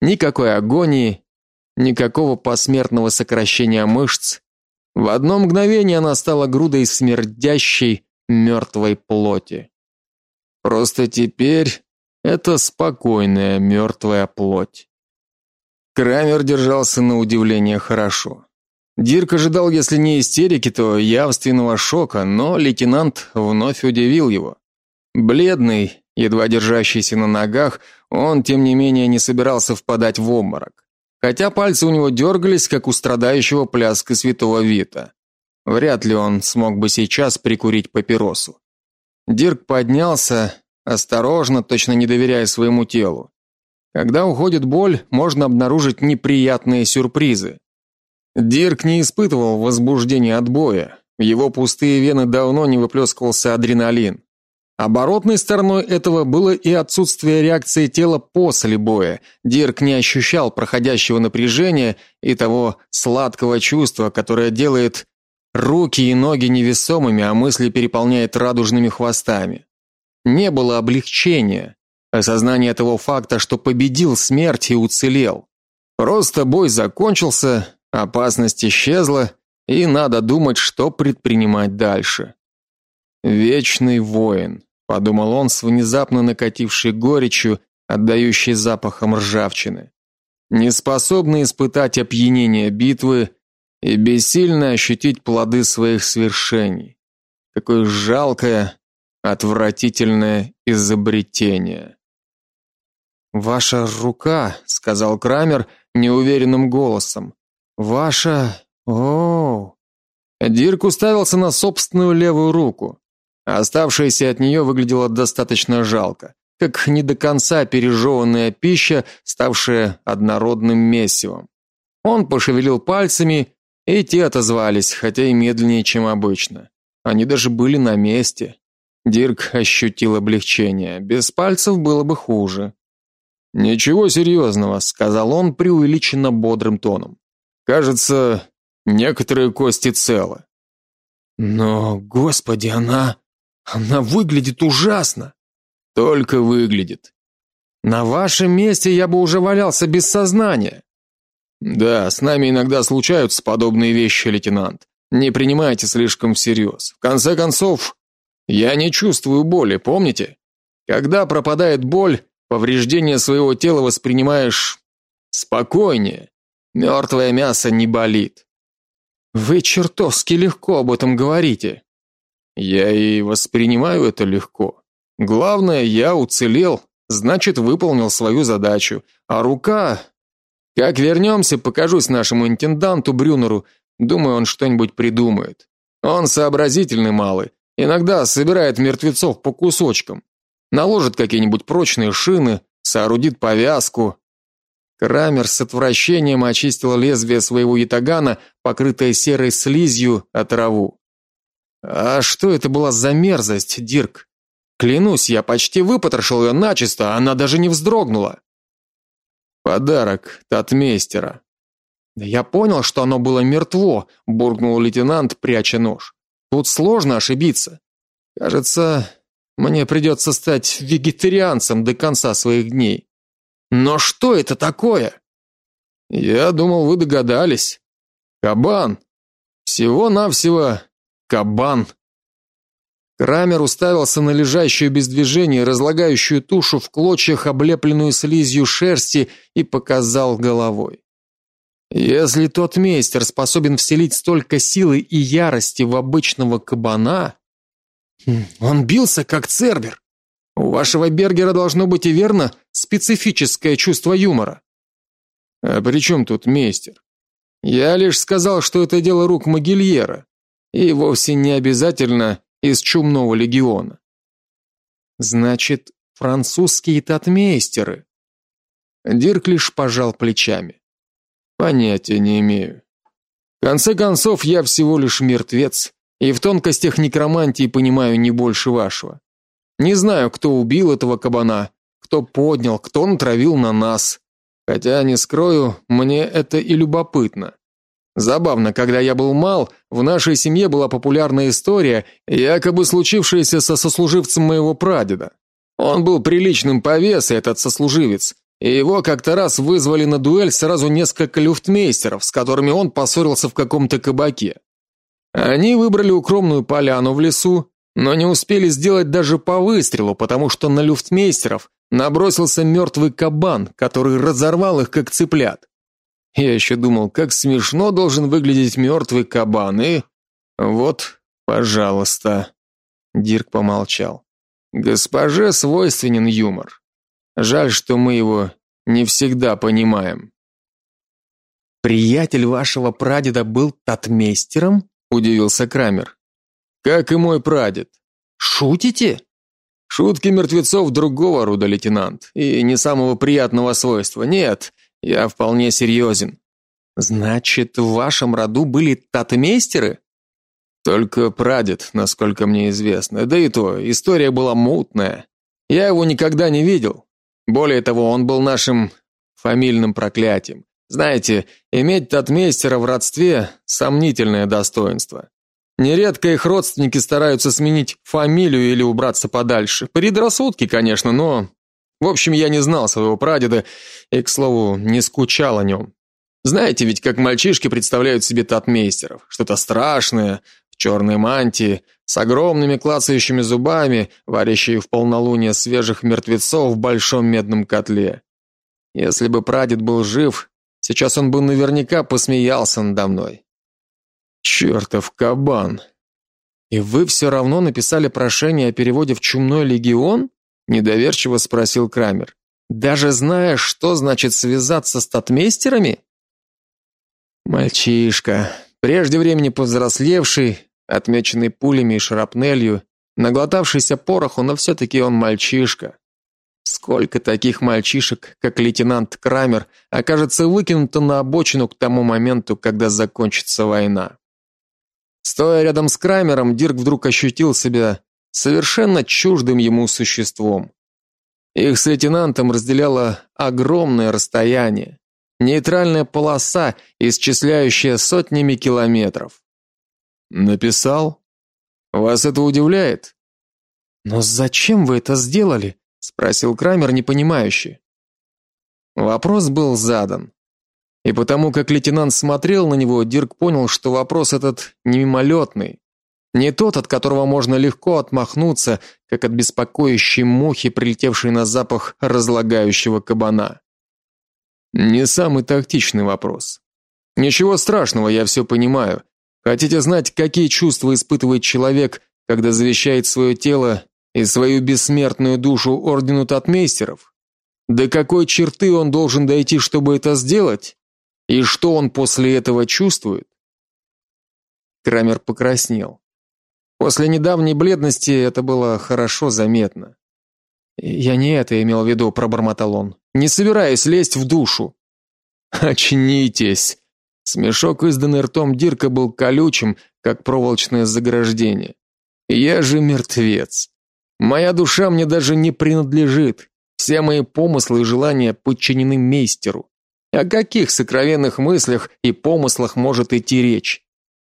S1: Никакой агонии, никакого посмертного сокращения мышц. В одно мгновение она стала грудой смердящей мертвой плоти. Просто теперь это спокойная мертвая плоть.
S3: Крамер держался на удивление хорошо. Дирк ожидал, если не истерики, то явственного шока, но лейтенант вновь удивил его. Бледный, едва держащийся на ногах, он тем не менее не собирался впадать в обморок. Хотя пальцы у него дергались, как у страдающего пляской святого Вита. Вряд ли он смог бы сейчас прикурить папиросу. Дирк поднялся, осторожно, точно не доверяя своему телу. Когда уходит боль, можно обнаружить неприятные сюрпризы. Дирк не испытывал возбуждения от боя. В его пустые вены давно не выплескивался адреналин. Оборотной стороной этого было и отсутствие реакции тела после боя. Дирк не ощущал проходящего напряжения и того сладкого чувства, которое делает руки и ноги невесомыми, а мысли переполняет радужными хвостами. Не было облегчения, осознание того факта, что победил смерть и уцелел. Просто бой закончился, опасность исчезла, и надо думать, что предпринимать дальше. Вечный воин, подумал он с внезапно накатившей горечью, отдающей запахом ржавчины. Неспособный испытать опьянение битвы и бессильно ощутить плоды своих свершений. Какое жалкое, отвратительное изобретение. Ваша рука, сказал Крамер неуверенным голосом. Ваша, о. Дирк уставился на собственную левую руку. Оставшаяся от нее выглядела достаточно жалко, как не до конца пережеванная пища, ставшая однородным месивом. Он пошевелил пальцами, и те отозвались, хотя и медленнее, чем обычно. Они даже были на месте. Дирк ощутил облегчение. Без пальцев было бы хуже. Ничего серьезного», — сказал он преувеличенно бодрым тоном. Кажется, некоторые кости целы. Но, господи, она она выглядит ужасно. Только выглядит. На вашем месте я бы уже валялся без сознания. Да, с нами иногда случаются подобные вещи, лейтенант. Не принимайте слишком всерьез. В конце концов, я не чувствую боли, помните? Когда пропадает боль, повреждение своего тела воспринимаешь спокойнее. Мертвое мясо не болит. Вы чертовски легко об этом говорите. Я и воспринимаю это легко. Главное, я уцелел, значит, выполнил свою задачу. А рука Как вернемся, покажусь нашему интенданту Брюнеру, думаю, он что-нибудь придумает. Он сообразительный малый, иногда собирает мертвецов по кусочкам. Наложит какие-нибудь прочные шины, соорудит повязку. Крамер с отвращением очистил лезвие своего ятагана, покрытое серой слизью, от траву. А что это была за мерзость, Дирк? Клянусь, я почти выпотрошил ее начисто, она даже не вздрогнула. Подарок татмейстера. Я понял, что оно было мертво, буркнул лейтенант, пряча нож. Тут сложно ошибиться. Кажется, мне придется стать вегетарианцем до конца своих дней. Но что это такое? Я думал, вы догадались. Кабан. Всего-навсего Кабан. Крамер уставился на лежащую без движения, разлагающую тушу в клочьях, облепленную слизью шерсти, и показал головой. Если тот мейстер способен вселить столько силы и ярости в обычного кабана, хм, он бился как цербер. У вашего Бергера должно быть и верно специфическое чувство юмора. А при чем тут мейстер? Я лишь сказал, что это дело рук Могильера и вовсе не обязательно из чумного легиона. Значит, французские татмейстеры. Дирк лишь пожал плечами. Понятия не имею. В конце концов, я всего лишь мертвец, и в тонкостях некромантии понимаю не больше вашего. Не знаю, кто убил этого кабана, кто поднял, кто натравил на нас. Хотя не скрою, мне это и любопытно. Забавно, когда я был мал, в нашей семье была популярная история, якобы случившаяся со сослуживцем моего прадеда. Он был приличным повес, этот сослуживец, и его как-то раз вызвали на дуэль сразу несколько люфтмейстеров, с которыми он поссорился в каком-то кабаке. Они выбрали укромную поляну в лесу, но не успели сделать даже по выстрелу, потому что на люфтмейстеров набросился мертвый кабан, который разорвал их как цыплят. Я еще думал, как смешно должен выглядеть мертвый кабан, и вот, пожалуйста. Дирк помолчал. Госпоже свойственен юмор. Жаль, что мы его не всегда понимаем.
S2: Приятель вашего прадеда был татмейстером? удивился Крамер.
S3: Как и мой прадед.
S2: Шутите?
S3: Шутки мертвецов другого рода, лейтенант, и не самого приятного свойства. Нет, я вполне серьезен».
S2: Значит, в вашем роду были татмейстеры?
S3: Только прадед, насколько мне известно. Да и то, история была мутная. Я его никогда не видел. Более того, он был нашим фамильным проклятием. Знаете, иметь татмейстера в родстве сомнительное достоинство. Нередко их родственники стараются сменить фамилию или убраться подальше. Предрассудки, конечно, но в общем, я не знал своего прадеда и, к слову, не скучал о нем. Знаете ведь, как мальчишки представляют себе татмейстеров, что-то страшное, в черной мантии, с огромными клацающими зубами, варящие в полнолуние свежих мертвецов в большом медном котле. Если бы прадед был жив, сейчас он бы наверняка посмеялся надо мной. Чертов кабан.
S2: И вы все равно написали прошение о переводе в чумной легион? Недоверчиво спросил Крамер. Даже зная, что значит связаться с татмейстерами?
S3: Мальчишка, прежде времени повзрослевший, отмеченный пулями и шрапнелью, наглотавшийся пороху, но все таки он мальчишка. Сколько таких мальчишек, как лейтенант Крамер, окажется выкинуто на обочину к тому моменту, когда закончится война. Стоя рядом с Крамером, Дирк вдруг ощутил себя совершенно чуждым ему существом. Их с лейтенантом разделяло огромное расстояние, нейтральная полоса, исчисляющая сотнями километров. Написал? Вас это удивляет?
S2: Но зачем вы это сделали? спросил Крамер непонимающе.
S3: Вопрос был задан. И потому как лейтенант смотрел на него, Дирк понял, что вопрос этот не мимолетный, не тот, от которого можно легко отмахнуться, как от беспокоящей мухи, прилетевшей на запах разлагающего кабана. Не самый тактичный вопрос. Ничего страшного, я все понимаю. Хотите знать, какие чувства испытывает человек, когда завещает свое тело и свою бессмертную душу ордену татмейстеров? До какой черты он должен дойти, чтобы это сделать? И что он после этого чувствует? Крамер покраснел. После недавней бледности это было хорошо заметно.
S2: Я не это имел в виду, пробормотал он.
S3: Не собираюсь лезть в душу. Очнитесь. Смешок, изданный ртом Дирка, был колючим, как проволочное заграждение. Я же мертвец. Моя душа мне даже не принадлежит. Все мои помыслы и желания подчинены мейстеру. О каких сокровенных мыслях и помыслах может идти речь?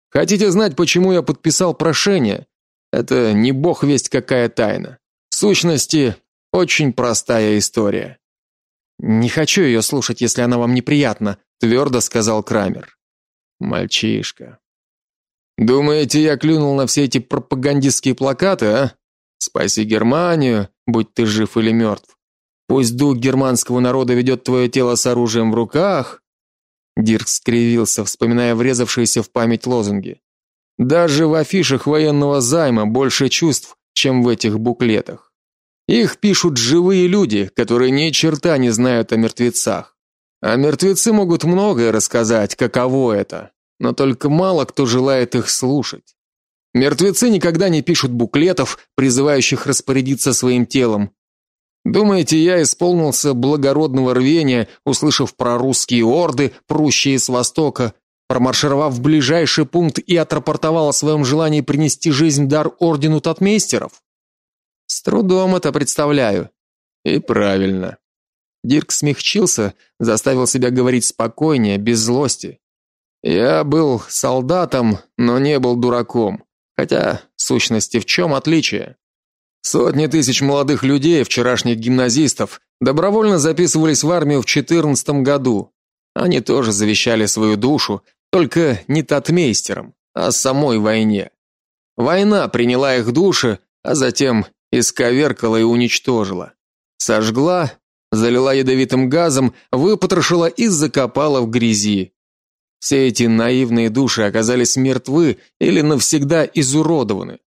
S3: Хотите знать, почему я подписал прошение? Это не бог весть какая тайна. В сущности, очень простая история.
S2: Не хочу ее слушать, если она вам неприятна, твердо сказал Крамер.
S3: Мальчишка. Думаете, я клюнул на все эти пропагандистские плакаты, а? Спаси Германию, будь ты жив или мертв. Пусть дух германского народа ведет твое тело с оружием в руках. Дирк скривился, вспоминая врезавшиеся в память лозунги. Даже в афишах военного займа больше чувств, чем в этих буклетах. Их пишут живые люди, которые ни черта не знают о мертвецах. А мертвецы могут многое рассказать, каково это, но только мало кто желает их слушать. Мертвецы никогда не пишут буклетов, призывающих распорядиться своим телом, Думаете, я исполнился благородного рвения, услышав про русские орды, прущие с востока, промаршировав в ближайший пункт и отрапортовал о своем желании принести жизнь дар ордену татмейстеров? С трудом это представляю. И правильно. Дирк смягчился, заставил себя говорить спокойнее, без злости. Я был солдатом, но не был дураком. Хотя, в сущности, в чем отличие? Сотни тысяч молодых людей, вчерашних гимназистов, добровольно записывались в армию в 14 году. Они тоже завещали свою душу, только не татмейстерам, а самой войне. Война приняла их души, а затем исковеркала и уничтожила. Сожгла
S2: залила ядовитым газом, выпотрошила и закопала в грязи. Все эти наивные души оказались мертвы или навсегда изуродованы.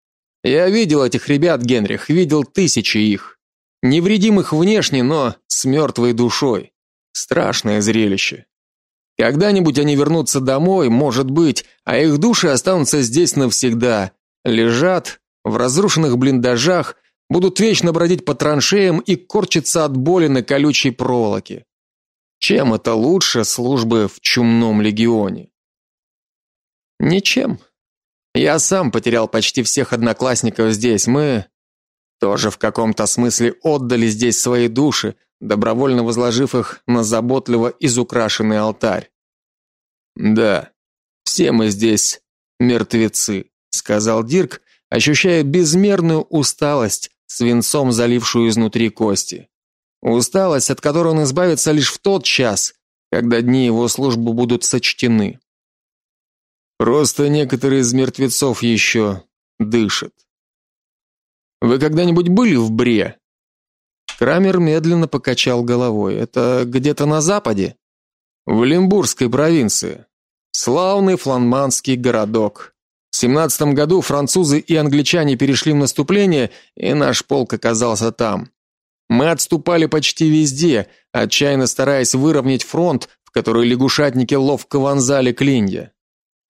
S2: Я видел этих ребят, Генрих, видел тысячи их. Невредимых внешне, но с мертвой душой. Страшное зрелище. Когда-нибудь они вернутся домой, может быть, а их души останутся здесь навсегда. Лежат в разрушенных блиндажах, будут вечно бродить по траншеям и корчиться от боли на колючей проволоке. Чем это лучше службы в чумном легионе? Ничем. Я сам потерял почти всех одноклассников здесь. Мы тоже в каком-то смысле отдали здесь свои души, добровольно возложив их на заботливо изукрашенный алтарь. Да. Все мы здесь мертвецы, сказал Дирк, ощущая безмерную усталость, свинцом залившую изнутри кости. Усталость, от которой он избавится лишь в тот час, когда дни его службы будут сочтены. Просто некоторые из мертвецов еще дышат. Вы когда-нибудь были в Бре? Крамер медленно покачал головой. Это где-то на западе, в Лимбургской провинции. Славный фламандский городок. В 17 году французы и англичане перешли в наступление, и наш полк оказался там. Мы отступали почти везде, отчаянно стараясь выровнять фронт, в который лягушатники ловко вонзали клинья.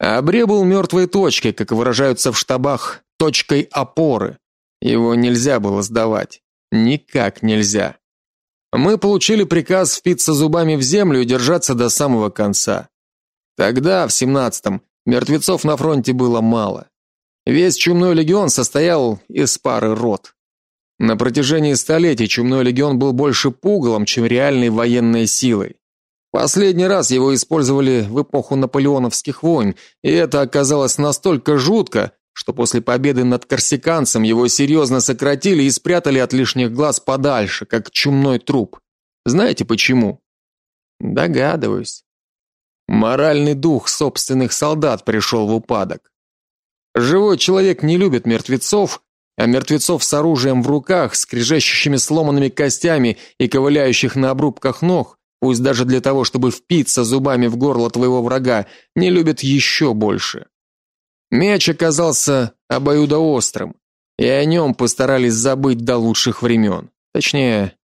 S2: А Бре был мертвой точкой, как выражаются в штабах, точкой опоры. Его нельзя было сдавать. Никак нельзя. Мы получили приказ впиться зубами в землю и держаться до самого конца. Тогда, в семнадцатом, мертвецов на фронте было мало. Весь чумной легион состоял из пары рот. На протяжении столетий чумной легион был больше пугалом, чем реальной военной силой. Последний раз его использовали в эпоху наполеоновских войн, и это оказалось настолько жутко, что после победы над корсиканцем его серьезно сократили и спрятали от лишних глаз подальше, как чумной труп. Знаете почему? Догадываюсь. Моральный дух собственных солдат пришел в упадок. Живой человек не любит мертвецов, а мертвецов с оружием в руках, скрежещущими сломанными костями и ковыляющих на обрубках ног, пусть даже для того, чтобы впиться зубами в горло твоего врага, не любят еще больше. Меч оказался обоюдоострым, и о нем постарались забыть до лучших времен. Точнее,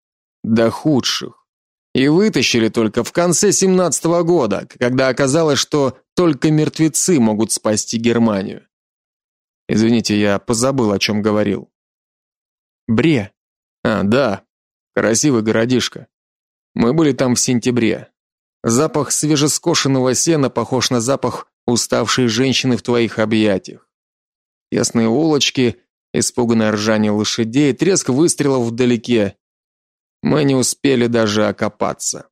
S2: до худших. И вытащили только в конце семнадцатого года, когда оказалось, что только мертвецы могут спасти Германию. Извините, я позабыл, о чем говорил. Бре. А, да. Красивый городишко. Мы были там в сентябре. Запах свежескошенного сена похож на запах уставшей женщины в твоих объятиях. Тесные улочки, испуганное ржание лошадей, треск выстрелов вдалеке. Мы не успели даже окопаться.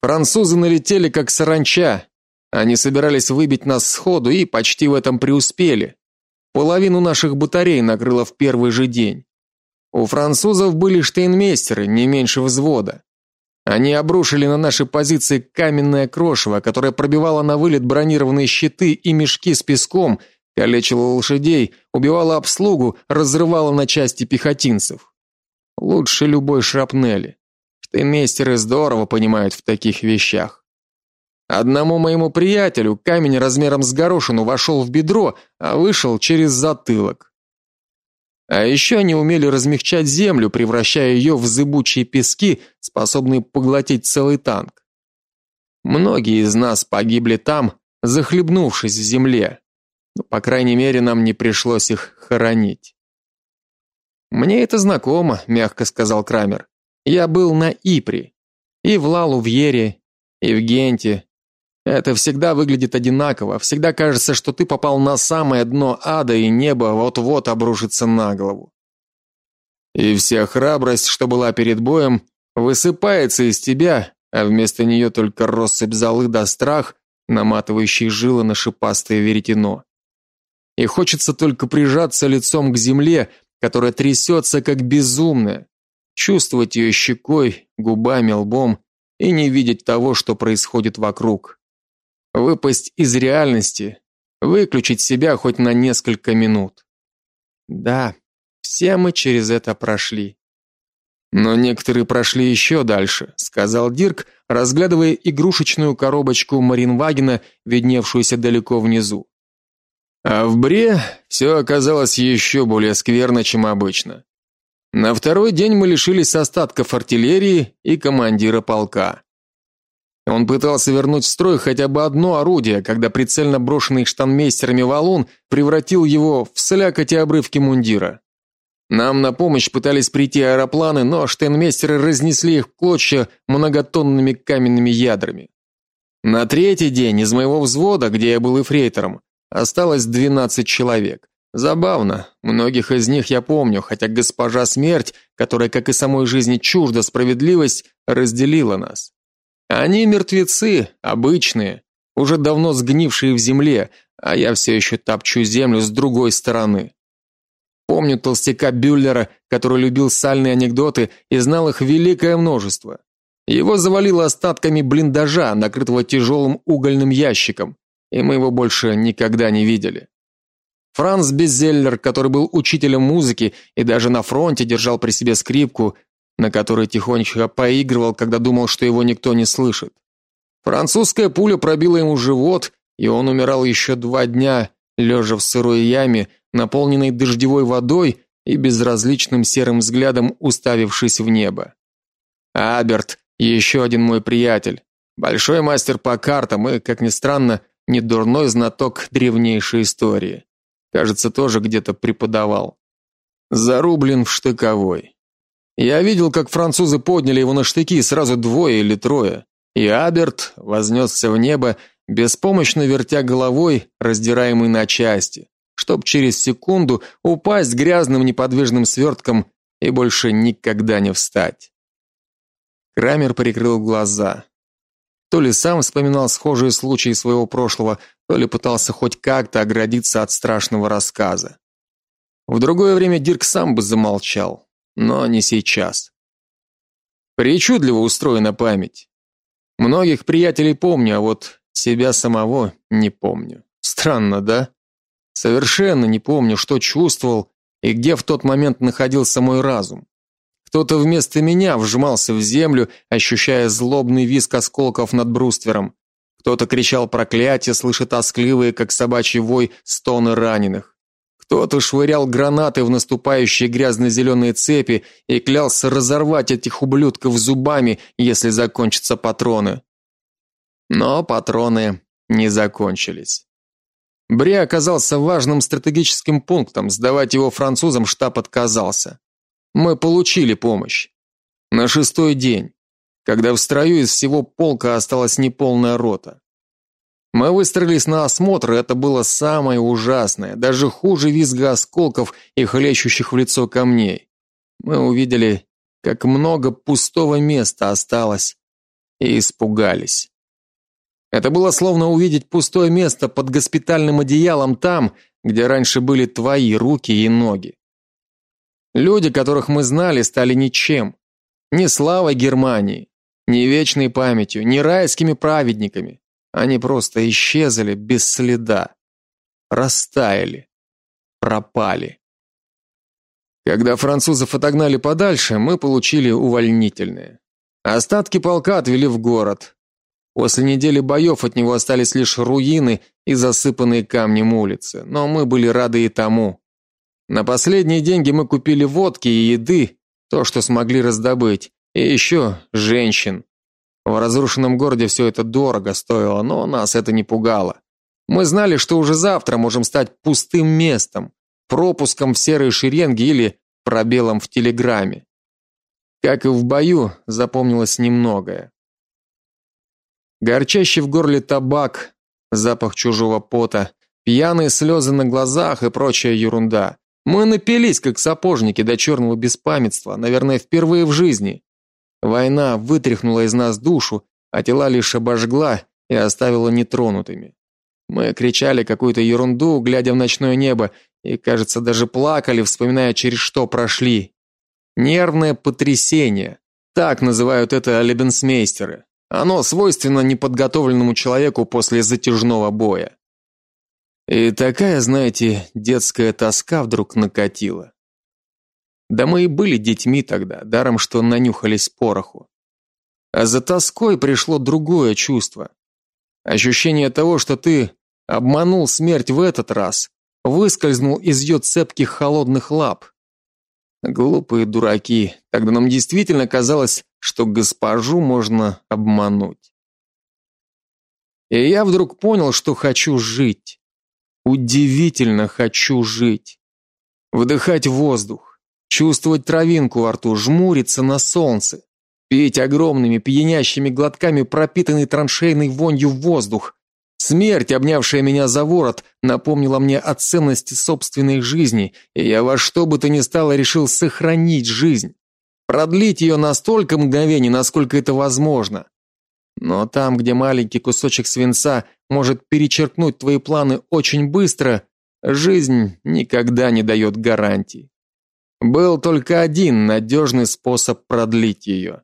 S2: Французы налетели как саранча. Они собирались выбить нас сходу и почти в этом преуспели. Половину наших батарей накрыло в первый же день. У французов были штейнмейстеры, не меньше взвода. Они обрушили на наши позиции каменное крошево, которое пробивало на вылет бронированные щиты и мешки с песком, калечило лошадей, убивало обслугу, разрывало на части пехотинцев. Лучше любой шрапнели. Штейнмейстеры здорово понимают в таких вещах. Одному моему приятелю камень размером с горошину вошел в бедро, а вышел через затылок. А еще они умели размягчать землю, превращая ее в зыбучие пески, способные поглотить целый танк. Многие из нас погибли там, захлебнувшись в земле. Но, по крайней мере, нам не пришлось их хоронить. Мне это знакомо, мягко сказал Крамер. Я был на Ипре, и в Лалувьере, и в Генте, это всегда выглядит одинаково, всегда кажется, что ты попал на самое дно ада, и небо вот-вот обрушится на голову. И вся храбрость, что была перед боем, высыпается из тебя, а вместо нее только россыпь золы да страх, наматывающий жилы на шипастое веретено. И хочется только прижаться лицом к земле, которая трясется как безумная, чувствовать ее щекой, губами, лбом и не видеть того, что происходит вокруг выпасть из реальности, выключить себя хоть на несколько минут. Да, все мы через это прошли.
S3: Но некоторые прошли еще дальше, сказал Дирк, разглядывая игрушечную коробочку Маринвагена, видневшуюся далеко внизу. А в Бре все оказалось еще более скверно, чем обычно. На второй день мы лишились остатков артиллерии и командира полка. Он пытался вернуть в строй хотя бы одно орудие, когда прицельно брошенный штанмейстерами валун превратил его в слякоть и обрывки мундира. Нам на помощь пытались прийти аэропланы, но штейнмейстеры разнесли их в клочья многотонными каменными ядрами. На третий день из моего взвода, где я был эфрейтором, осталось 12 человек. Забавно, многих из них я помню, хотя госпожа Смерть, которая, как и самой жизни чужда справедливость, разделила нас. Они мертвецы, обычные, уже давно сгнившие в земле, а я все еще топчу землю с другой стороны. Помню толстяка Бюллера, который любил сальные анекдоты и знал их великое множество. Его завалило остатками блиндажа, накрытого тяжелым угольным ящиком, и мы его больше никогда не видели. Франц Беззеллер, который был учителем музыки и даже на фронте держал при себе скрипку, на которой тихонько поигрывал, когда думал, что его никто не слышит. Французская пуля пробила ему живот, и он умирал еще два дня, лежа в сырой яме, наполненной дождевой водой и безразличным серым взглядом уставившись в небо. Аберт, еще один мой приятель, большой мастер по картам и, как ни странно, не дурной знаток древнейшей истории. Кажется, тоже где-то преподавал. Зарублен в штыковой. Я видел, как французы подняли его на штыки, сразу двое или трое. И Аберт вознесся в небо, беспомощно вертя головой, раздираемый на части, чтоб через секунду упасть грязным неподвижным свертком и больше никогда не встать. Крамер прикрыл глаза. То ли сам вспоминал схожие случаи своего прошлого, то ли пытался хоть как-то оградиться от страшного рассказа. В другое время Дирк сам бы замолчал но не сейчас. Причудливо устроена память. Многих приятелей помню, а вот себя самого не помню. Странно, да? Совершенно не помню, что чувствовал и где в тот момент находился мой разум. Кто-то вместо меня вжимался в землю, ощущая злобный визг осколков над бруствером. Кто-то кричал проклятие, слыша тоскливые, как собачий вой, стоны раненых. Кто-то швырял гранаты в наступающие грязно-зеленые цепи и клялся разорвать этих ублюдков зубами, если закончатся патроны. Но патроны не закончились. Бре оказался важным стратегическим пунктом, сдавать его французам штаб отказался. Мы получили помощь. На шестой день, когда в строю из всего полка осталась неполная рота. Мы выстроились на осмотр, и это было самое ужасное, даже хуже визга осколков и хлещущих в лицо камней. Мы увидели, как много пустого места осталось, и испугались. Это было словно увидеть пустое место под госпитальным одеялом там, где раньше были твои руки и ноги. Люди, которых мы знали, стали ничем. Ни славой Германии, ни вечной памятью, ни райскими праведниками. Они просто исчезли без следа, растаяли, пропали. Когда французов отогнали подальше, мы получили увольнительные. Остатки полка отвели в город. После недели боев от него остались лишь руины и засыпанные камнем улицы, но мы были рады и тому. На последние деньги мы купили водки и еды, то, что смогли раздобыть, и еще женщин. В разрушенном городе все это дорого стоило, но нас это не пугало. Мы знали, что уже завтра можем стать пустым местом, пропуском в серые шеренги или пробелом в телеграмме. Как и в бою, запомнилось немногое. Горчащий в горле табак, запах чужого пота, пьяные слезы на глазах и прочая ерунда. Мы напились, как сапожники, до черного беспамятства, наверное, впервые в жизни. Война вытряхнула из нас душу, а тела лишь обожгла и оставила нетронутыми. Мы кричали какую-то ерунду, глядя в ночное небо, и, кажется, даже плакали, вспоминая, через что прошли. Нервное потрясение. Так называют это лебенсмейстеры. Оно свойственно неподготовленному человеку после затяжного боя. И такая, знаете, детская тоска вдруг накатила.
S1: Да мы и были детьми тогда, даром что нанюхались пороху. А за тоской пришло другое чувство. Ощущение того, что ты обманул смерть в этот раз, выскользнул из ее цепких холодных лап. Глупые дураки. Тогда нам действительно казалось, что госпожу можно обмануть. И я вдруг понял, что хочу жить. Удивительно хочу жить. Вдыхать воздух, чувствовать травинку во рту, жмуриться на солнце, пить огромными пьянящими глотками пропитанный траншейной вонью воздух. Смерть, обнявшая меня за ворот, напомнила мне о ценности собственной жизни, и я во что бы то ни стало решил сохранить жизнь, продлить ее на столько мгновений, насколько это возможно. Но там, где маленький кусочек свинца может перечеркнуть твои планы очень быстро, жизнь никогда не дает гарантий. Был только один надежный способ продлить ее.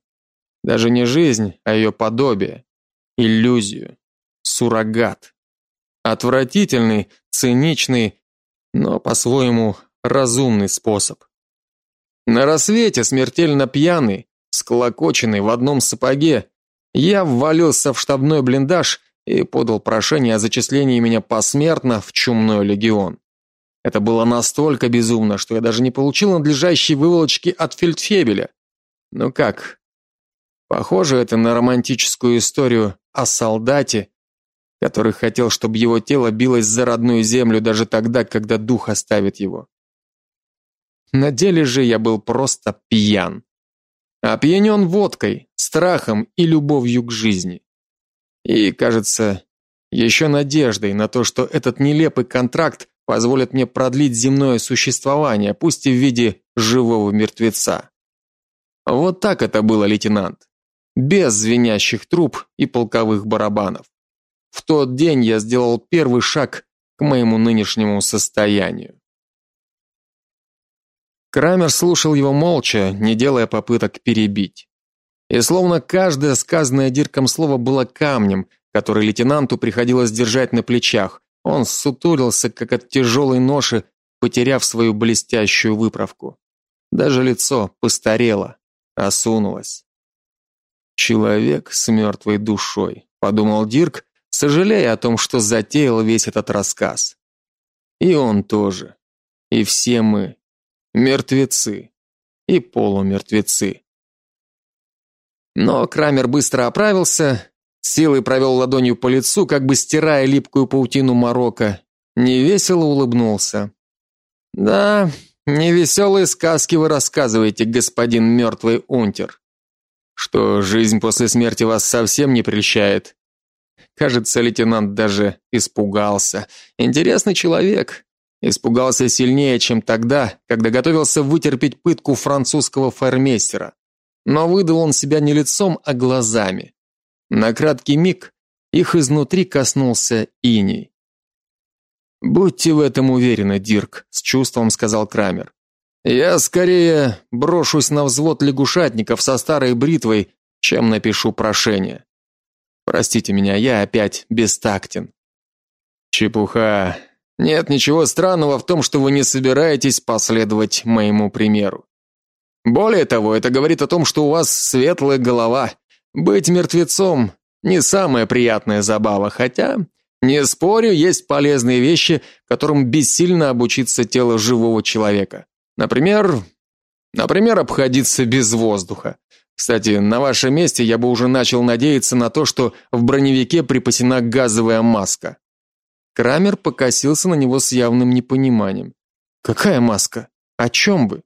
S1: Даже не жизнь, а ее подобие, иллюзию, суррогат. Отвратительный, циничный, но по-своему разумный способ. На рассвете, смертельно пьяный, склокоченный в одном сапоге, я ввалился в штабной блиндаж и подал прошение о зачислении меня посмертно в чумной легион. Это было настолько безумно, что я даже не получил надлежащей выволочки от фельдфебеля. Ну как? Похоже это на романтическую историю о солдате, который хотел, чтобы его тело билось за родную землю даже тогда, когда дух оставит его. На деле же я был просто пьян. Опьянен водкой, страхом и любовью к жизни. И, кажется, еще надеждой на то, что этот нелепый контракт позволит мне продлить земное существование, пусть и в виде живого мертвеца. Вот так это было, лейтенант. Без звенящих труб и полковых барабанов. В тот день я сделал первый шаг к моему нынешнему состоянию. Крамер слушал его молча, не делая попыток перебить. И словно каждое сказанное Дирком слово было камнем, который лейтенанту приходилось держать на плечах, он сутулился, как от тяжелой ноши, потеряв свою блестящую выправку. Даже лицо постарело, осунулось. Человек с мертвой душой, подумал Дирк, сожалея о том, что затеял весь этот рассказ. И он тоже. И все мы мертвецы и полумертвецы. Но Крамер быстро оправился, силой провел ладонью по лицу, как бы стирая липкую паутину морока, невесело улыбнулся. Да, невеселые сказки вы рассказываете, господин мертвый унтер. Что жизнь после смерти вас совсем не прельщает. Кажется, лейтенант даже испугался. Интересный человек. Испугался сильнее, чем тогда, когда готовился вытерпеть пытку французского фермейстера. Но выдал он себя не лицом, а глазами. На краткий миг их изнутри коснулся иней. Будьте в этом уверены, Дирк, с чувством сказал Крамер. Я скорее брошусь на взвод лягушатников со старой бритвой, чем напишу прошение. Простите меня, я опять бестактен. Чепуха. Нет ничего странного в том, что вы не собираетесь последовать моему примеру. Более того, это говорит о том, что у вас светлая голова. Быть мертвецом не самая приятная забава, хотя, не спорю, есть полезные вещи, которым бессильно обучиться тело живого человека. Например, например, обходиться без воздуха. Кстати, на вашем месте я бы уже начал надеяться на то, что в броневике припасена газовая маска. Крамер покосился на него с явным непониманием. Какая маска? О чем вы?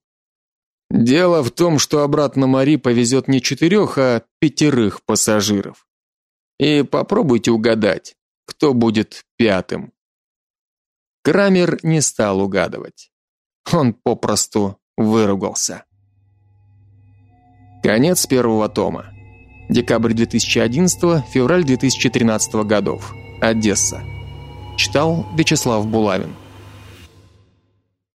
S1: Дело в том, что обратно Мари повезет не четырех, а пятерых пассажиров. И попробуйте угадать, кто будет пятым. Крамер не стал угадывать. Он попросту выругался. Конец первого тома. Декабрь 2011, февраль 2013 годов. Одесса. Читал Вячеслав Булавин.